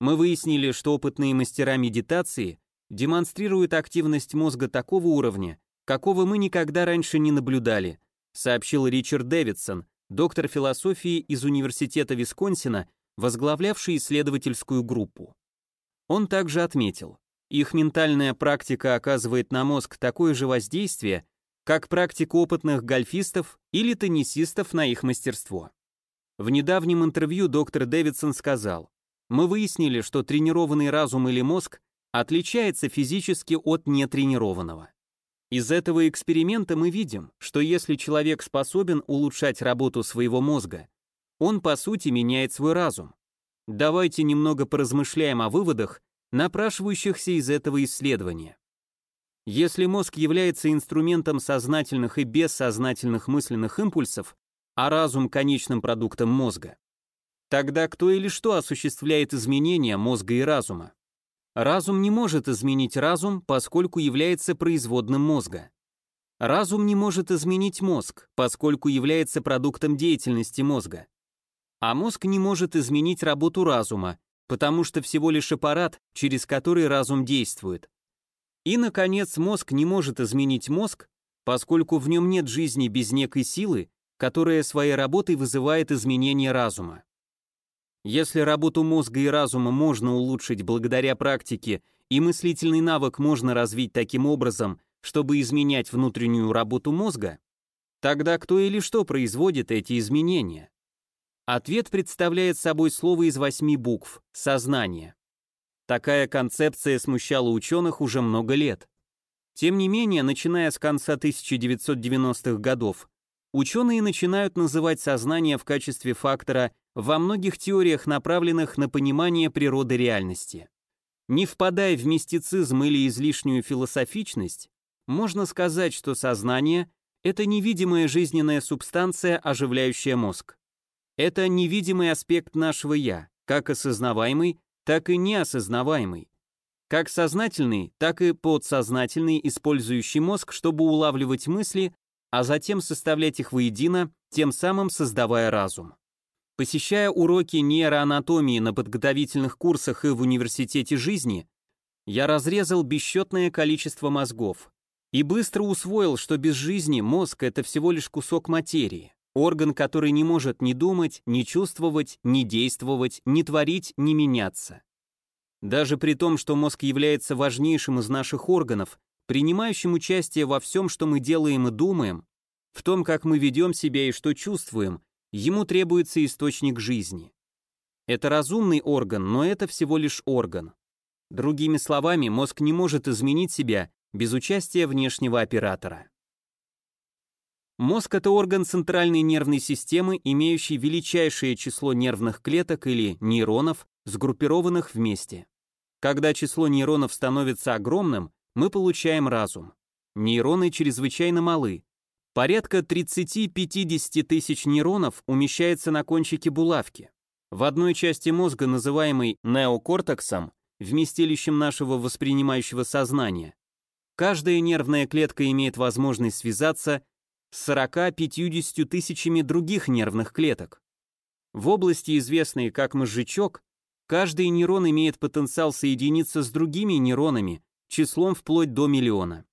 Мы выяснили, что опытные мастера медитации демонстрируют активность мозга такого уровня, какого мы никогда раньше не наблюдали, сообщил Ричард Дэвидсон, доктор философии из Университета Висконсина, возглавлявший исследовательскую группу. Он также отметил, их ментальная практика оказывает на мозг такое же воздействие, как практика опытных гольфистов или теннисистов на их мастерство. В недавнем интервью доктор Дэвидсон сказал, «Мы выяснили, что тренированный разум или мозг отличается физически от нетренированного. Из этого эксперимента мы видим, что если человек способен улучшать работу своего мозга, он по сути меняет свой разум. Давайте немного поразмышляем о выводах, напрашивающихся из этого исследования. Если мозг является инструментом сознательных и бессознательных мысленных импульсов, а разум конечным продуктом мозга, тогда кто или что осуществляет изменения мозга и разума? Разум не может изменить разум, поскольку является производным мозга. Разум не может изменить мозг, поскольку является продуктом деятельности мозга. А мозг не может изменить работу разума, потому что всего лишь аппарат, через который разум действует. И, наконец, мозг не может изменить мозг, поскольку в нем нет жизни без некой силы, которая своей работой вызывает изменение разума. Если работу мозга и разума можно улучшить благодаря практике, и мыслительный навык можно развить таким образом, чтобы изменять внутреннюю работу мозга, тогда кто или что производит эти изменения? Ответ представляет собой слово из восьми букв – сознание. Такая концепция смущала ученых уже много лет. Тем не менее, начиная с конца 1990-х годов, ученые начинают называть сознание в качестве фактора во многих теориях, направленных на понимание природы реальности. Не впадая в мистицизм или излишнюю философичность, можно сказать, что сознание — это невидимая жизненная субстанция, оживляющая мозг. Это невидимый аспект нашего «я», как осознаваемый, так и неосознаваемый. Как сознательный, так и подсознательный, использующий мозг, чтобы улавливать мысли, а затем составлять их воедино, тем самым создавая разум. Посещая уроки нейроанатомии на подготовительных курсах и в университете жизни, я разрезал бесчетное количество мозгов и быстро усвоил, что без жизни мозг — это всего лишь кусок материи, орган, который не может ни думать, ни чувствовать, ни действовать, ни творить, ни меняться. Даже при том, что мозг является важнейшим из наших органов, принимающим участие во всем, что мы делаем и думаем, в том, как мы ведем себя и что чувствуем, Ему требуется источник жизни. Это разумный орган, но это всего лишь орган. Другими словами, мозг не может изменить себя без участия внешнего оператора. Мозг – это орган центральной нервной системы, имеющий величайшее число нервных клеток или нейронов, сгруппированных вместе. Когда число нейронов становится огромным, мы получаем разум. Нейроны чрезвычайно малы, Порядка 30-50 тысяч нейронов умещается на кончике булавки. В одной части мозга, называемой неокортексом, вместилищем нашего воспринимающего сознания, каждая нервная клетка имеет возможность связаться с 40-50 тысячами других нервных клеток. В области, известной как мозжечок, каждый нейрон имеет потенциал соединиться с другими нейронами числом вплоть до миллиона.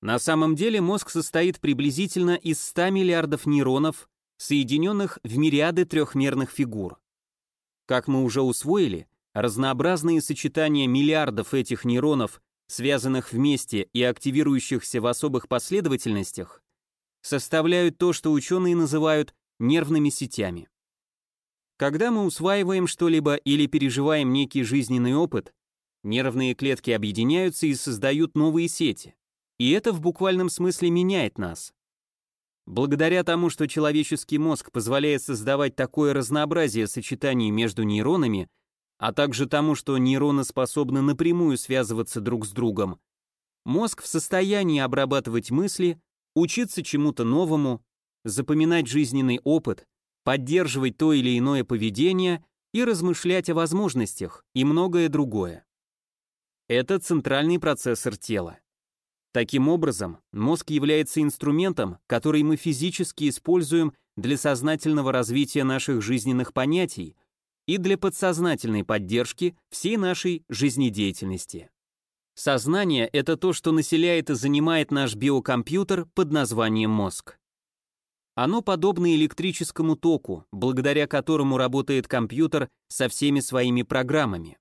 На самом деле мозг состоит приблизительно из 100 миллиардов нейронов, соединенных в мириады трехмерных фигур. Как мы уже усвоили, разнообразные сочетания миллиардов этих нейронов, связанных вместе и активирующихся в особых последовательностях, составляют то, что ученые называют нервными сетями. Когда мы усваиваем что-либо или переживаем некий жизненный опыт, нервные клетки объединяются и создают новые сети. И это в буквальном смысле меняет нас. Благодаря тому, что человеческий мозг позволяет создавать такое разнообразие сочетаний между нейронами, а также тому, что нейроны способны напрямую связываться друг с другом, мозг в состоянии обрабатывать мысли, учиться чему-то новому, запоминать жизненный опыт, поддерживать то или иное поведение и размышлять о возможностях и многое другое. Это центральный процессор тела. Таким образом, мозг является инструментом, который мы физически используем для сознательного развития наших жизненных понятий и для подсознательной поддержки всей нашей жизнедеятельности. Сознание — это то, что населяет и занимает наш биокомпьютер под названием мозг. Оно подобно электрическому току, благодаря которому работает компьютер со всеми своими программами.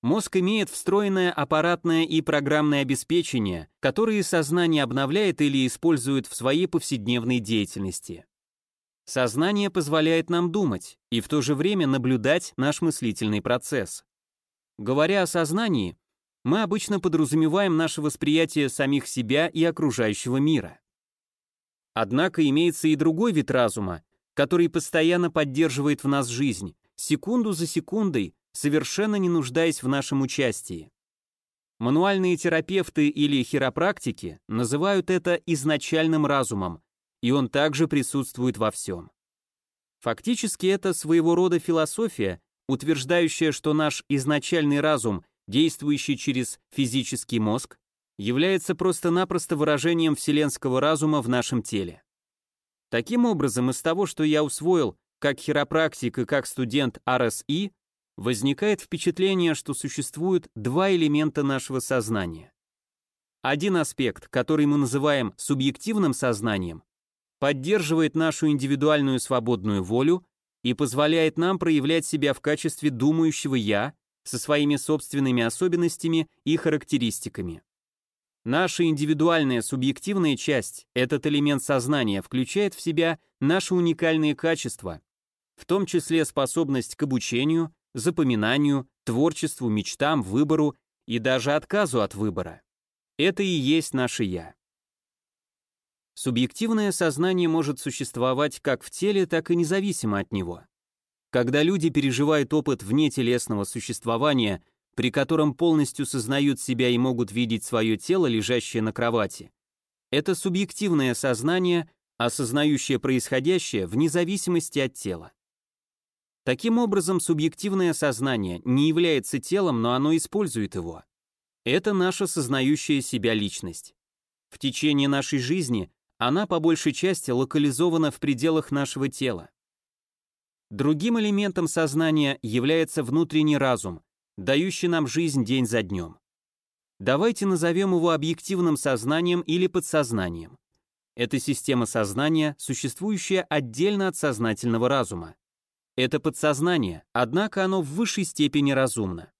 Мозг имеет встроенное аппаратное и программное обеспечение, которые сознание обновляет или использует в своей повседневной деятельности. Сознание позволяет нам думать и в то же время наблюдать наш мыслительный процесс. Говоря о сознании, мы обычно подразумеваем наше восприятие самих себя и окружающего мира. Однако имеется и другой вид разума, который постоянно поддерживает в нас жизнь, секунду за секундой, совершенно не нуждаясь в нашем участии. Мануальные терапевты или хиропрактики называют это изначальным разумом, и он также присутствует во всем. Фактически это своего рода философия, утверждающая, что наш изначальный разум, действующий через физический мозг, является просто-напросто выражением вселенского разума в нашем теле. Таким образом, из того, что я усвоил как хиропрактик и как студент РСИ, возникает впечатление, что существуют два элемента нашего сознания. Один аспект, который мы называем субъективным сознанием, поддерживает нашу индивидуальную свободную волю и позволяет нам проявлять себя в качестве думающего «я» со своими собственными особенностями и характеристиками. Наша индивидуальная субъективная часть, этот элемент сознания, включает в себя наши уникальные качества, в том числе способность к обучению, запоминанию, творчеству, мечтам, выбору и даже отказу от выбора. Это и есть наше «я». Субъективное сознание может существовать как в теле, так и независимо от него. Когда люди переживают опыт внетелесного существования, при котором полностью сознают себя и могут видеть свое тело, лежащее на кровати, это субъективное сознание, осознающее происходящее вне зависимости от тела. Таким образом, субъективное сознание не является телом, но оно использует его. Это наша сознающая себя личность. В течение нашей жизни она по большей части локализована в пределах нашего тела. Другим элементом сознания является внутренний разум, дающий нам жизнь день за днем. Давайте назовем его объективным сознанием или подсознанием. Это система сознания, существующая отдельно от сознательного разума. Это подсознание, однако оно в высшей степени разумно.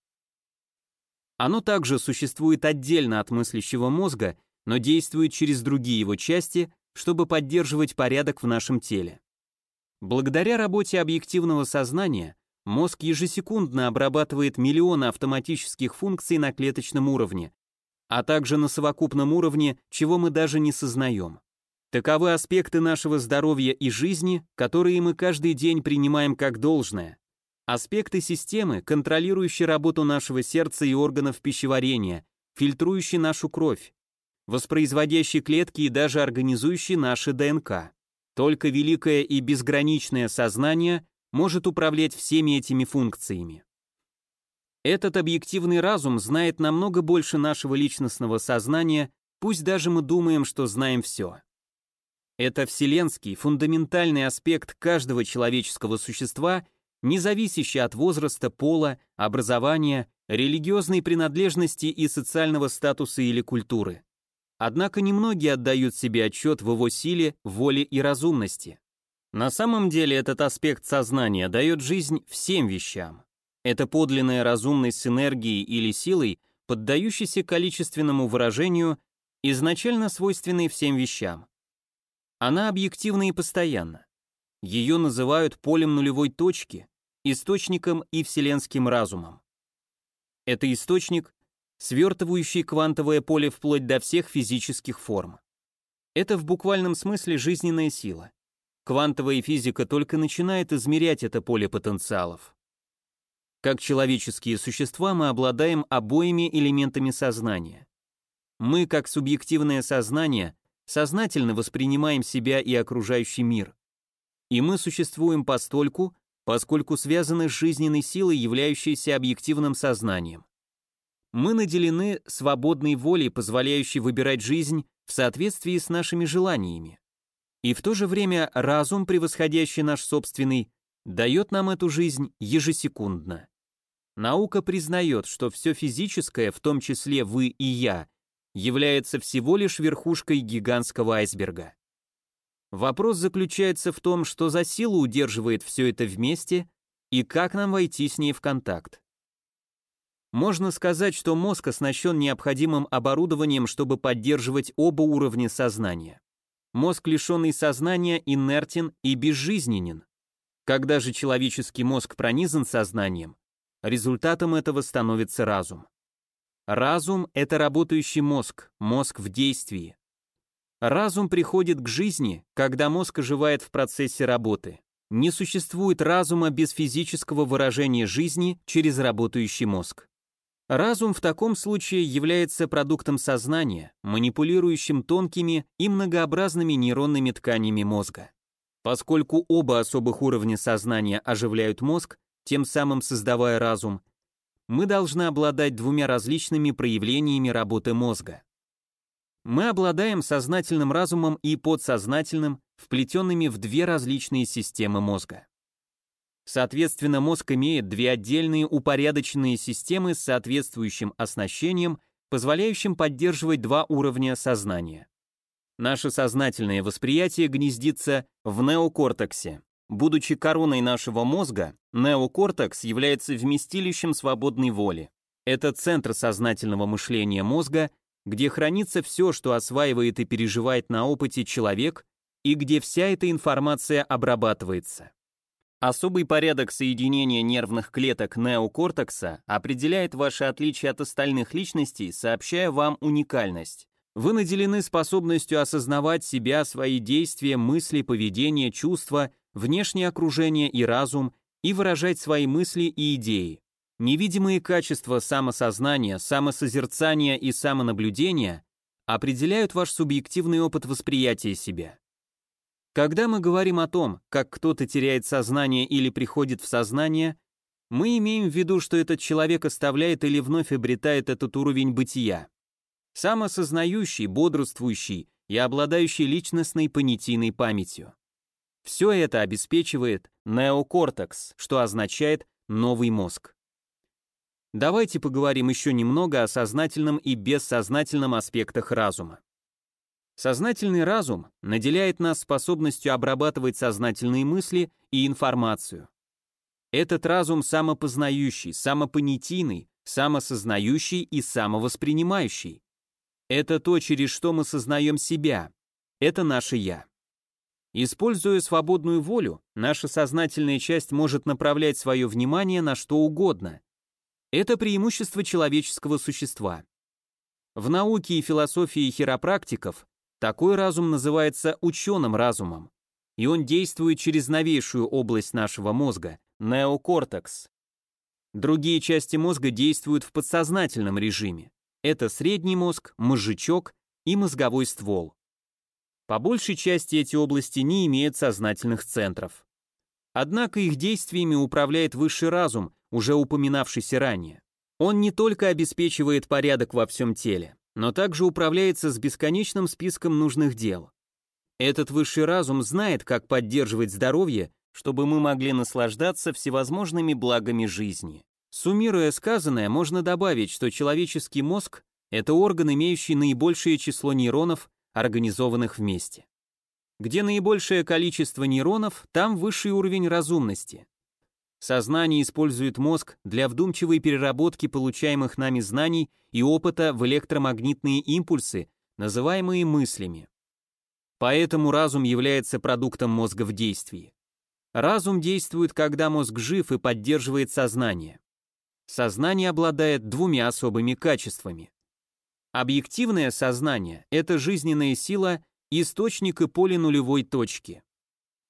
Оно также существует отдельно от мыслящего мозга, но действует через другие его части, чтобы поддерживать порядок в нашем теле. Благодаря работе объективного сознания мозг ежесекундно обрабатывает миллионы автоматических функций на клеточном уровне, а также на совокупном уровне, чего мы даже не сознаем. Таковы аспекты нашего здоровья и жизни, которые мы каждый день принимаем как должное. Аспекты системы, контролирующие работу нашего сердца и органов пищеварения, фильтрующие нашу кровь, воспроизводящие клетки и даже организующие наши ДНК. Только великое и безграничное сознание может управлять всеми этими функциями. Этот объективный разум знает намного больше нашего личностного сознания, пусть даже мы думаем, что знаем все. Это вселенский, фундаментальный аспект каждого человеческого существа, не зависящий от возраста, пола, образования, религиозной принадлежности и социального статуса или культуры. Однако немногие отдают себе отчет в его силе, воле и разумности. На самом деле этот аспект сознания дает жизнь всем вещам. Это подлинная разумность с энергией или силой, поддающейся количественному выражению, изначально свойственной всем вещам. Она объективна и постоянна. Ее называют полем нулевой точки, источником и вселенским разумом. Это источник, свертывающий квантовое поле вплоть до всех физических форм. Это в буквальном смысле жизненная сила. Квантовая физика только начинает измерять это поле потенциалов. Как человеческие существа мы обладаем обоими элементами сознания. Мы, как субъективное сознание, сознательно воспринимаем себя и окружающий мир. И мы существуем постольку, поскольку связаны с жизненной силой, являющейся объективным сознанием. Мы наделены свободной волей, позволяющей выбирать жизнь в соответствии с нашими желаниями. И в то же время разум, превосходящий наш собственный, дает нам эту жизнь ежесекундно. Наука признает, что все физическое, в том числе вы и я, является всего лишь верхушкой гигантского айсберга. Вопрос заключается в том, что за силу удерживает все это вместе и как нам войти с ней в контакт. Можно сказать, что мозг оснащен необходимым оборудованием, чтобы поддерживать оба уровня сознания. Мозг, лишенный сознания, инертен и безжизненен. Когда же человеческий мозг пронизан сознанием, результатом этого становится разум. Разум – это работающий мозг, мозг в действии. Разум приходит к жизни, когда мозг оживает в процессе работы. Не существует разума без физического выражения жизни через работающий мозг. Разум в таком случае является продуктом сознания, манипулирующим тонкими и многообразными нейронными тканями мозга. Поскольку оба особых уровня сознания оживляют мозг, тем самым создавая разум, мы должны обладать двумя различными проявлениями работы мозга. Мы обладаем сознательным разумом и подсознательным, вплетенными в две различные системы мозга. Соответственно, мозг имеет две отдельные упорядоченные системы с соответствующим оснащением, позволяющим поддерживать два уровня сознания. Наше сознательное восприятие гнездится в неокортексе. Будучи короной нашего мозга, неокортекс является вместилищем свободной воли. Это центр сознательного мышления мозга, где хранится все, что осваивает и переживает на опыте человек, и где вся эта информация обрабатывается. Особый порядок соединения нервных клеток неокортекса определяет ваше отличие от остальных личностей, сообщая вам уникальность. Вы наделены способностью осознавать себя, свои действия, мысли, поведение, чувства, внешнее окружение и разум и выражать свои мысли и идеи. Невидимые качества самосознания, самосозерцания и самонаблюдения определяют ваш субъективный опыт восприятия себя. Когда мы говорим о том, как кто-то теряет сознание или приходит в сознание, мы имеем в виду, что этот человек оставляет или вновь обретает этот уровень бытия. Самосознающий, бодрствующий и обладающий личностной понятийной памятью. Все это обеспечивает неокортекс, что означает новый мозг. Давайте поговорим еще немного о сознательном и бессознательном аспектах разума. Сознательный разум наделяет нас способностью обрабатывать сознательные мысли и информацию. Этот разум самопознающий, самопонятийный, самосознающий и самовоспринимающий. Это то, через что мы сознаем себя. Это наше «я». Используя свободную волю, наша сознательная часть может направлять свое внимание на что угодно. Это преимущество человеческого существа. В науке и философии хиропрактиков такой разум называется ученым разумом, и он действует через новейшую область нашего мозга – неокортекс. Другие части мозга действуют в подсознательном режиме. Это средний мозг, мозжечок и мозговой ствол. По большей части эти области не имеют сознательных центров. Однако их действиями управляет высший разум, уже упоминавшийся ранее. Он не только обеспечивает порядок во всем теле, но также управляется с бесконечным списком нужных дел. Этот высший разум знает, как поддерживать здоровье, чтобы мы могли наслаждаться всевозможными благами жизни. Суммируя сказанное, можно добавить, что человеческий мозг – это орган, имеющий наибольшее число нейронов, организованных вместе. Где наибольшее количество нейронов, там высший уровень разумности. Сознание использует мозг для вдумчивой переработки получаемых нами знаний и опыта в электромагнитные импульсы, называемые мыслями. Поэтому разум является продуктом мозга в действии. Разум действует, когда мозг жив и поддерживает сознание. Сознание обладает двумя особыми качествами. Объективное сознание – это жизненная сила, источник и поле нулевой точки.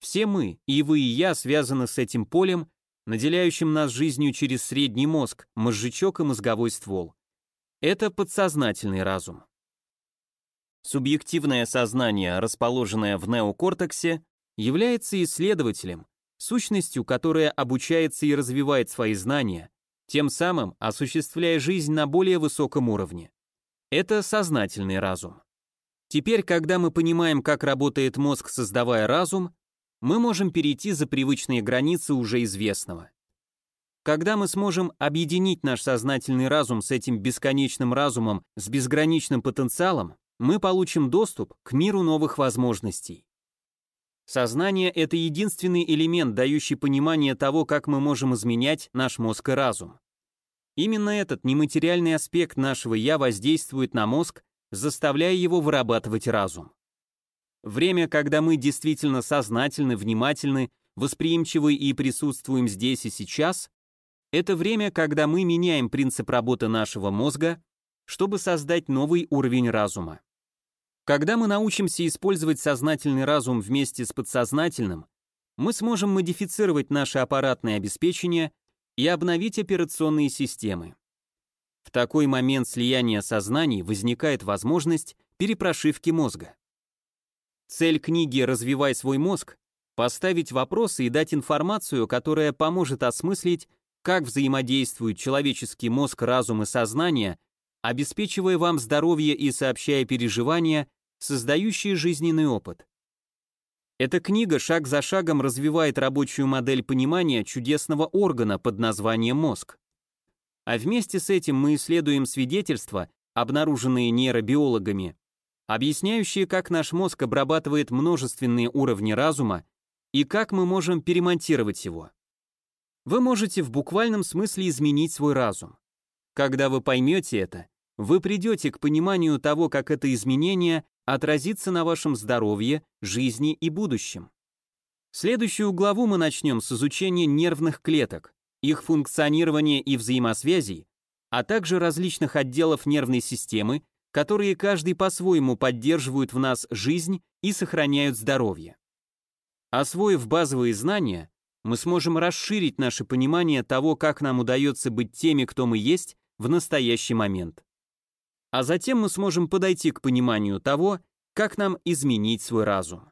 Все мы, и вы, и я, связаны с этим полем, наделяющим нас жизнью через средний мозг, мозжечок и мозговой ствол. Это подсознательный разум. Субъективное сознание, расположенное в неокортексе, является исследователем, сущностью, которая обучается и развивает свои знания, тем самым осуществляя жизнь на более высоком уровне. Это сознательный разум. Теперь, когда мы понимаем, как работает мозг, создавая разум, мы можем перейти за привычные границы уже известного. Когда мы сможем объединить наш сознательный разум с этим бесконечным разумом с безграничным потенциалом, мы получим доступ к миру новых возможностей. Сознание — это единственный элемент, дающий понимание того, как мы можем изменять наш мозг и разум. Именно этот нематериальный аспект нашего «я» воздействует на мозг, заставляя его вырабатывать разум. Время, когда мы действительно сознательны, внимательны, восприимчивы и присутствуем здесь и сейчас, это время, когда мы меняем принцип работы нашего мозга, чтобы создать новый уровень разума. Когда мы научимся использовать сознательный разум вместе с подсознательным, мы сможем модифицировать наше аппаратное обеспечение и обновить операционные системы. В такой момент слияния сознаний возникает возможность перепрошивки мозга. Цель книги «Развивай свой мозг» — поставить вопросы и дать информацию, которая поможет осмыслить, как взаимодействуют человеческий мозг, разум и сознание, обеспечивая вам здоровье и сообщая переживания, создающие жизненный опыт. Эта книга шаг за шагом развивает рабочую модель понимания чудесного органа под названием мозг. А вместе с этим мы исследуем свидетельства, обнаруженные нейробиологами, объясняющие, как наш мозг обрабатывает множественные уровни разума и как мы можем перемонтировать его. Вы можете в буквальном смысле изменить свой разум. Когда вы поймете это, вы придете к пониманию того, как это изменение отразится на вашем здоровье, жизни и будущем. Следующую главу мы начнем с изучения нервных клеток, их функционирования и взаимосвязей, а также различных отделов нервной системы, которые каждый по-своему поддерживают в нас жизнь и сохраняют здоровье. Освоив базовые знания, мы сможем расширить наше понимание того, как нам удается быть теми, кто мы есть в настоящий момент. А затем мы сможем подойти к пониманию того, как нам изменить свой разум.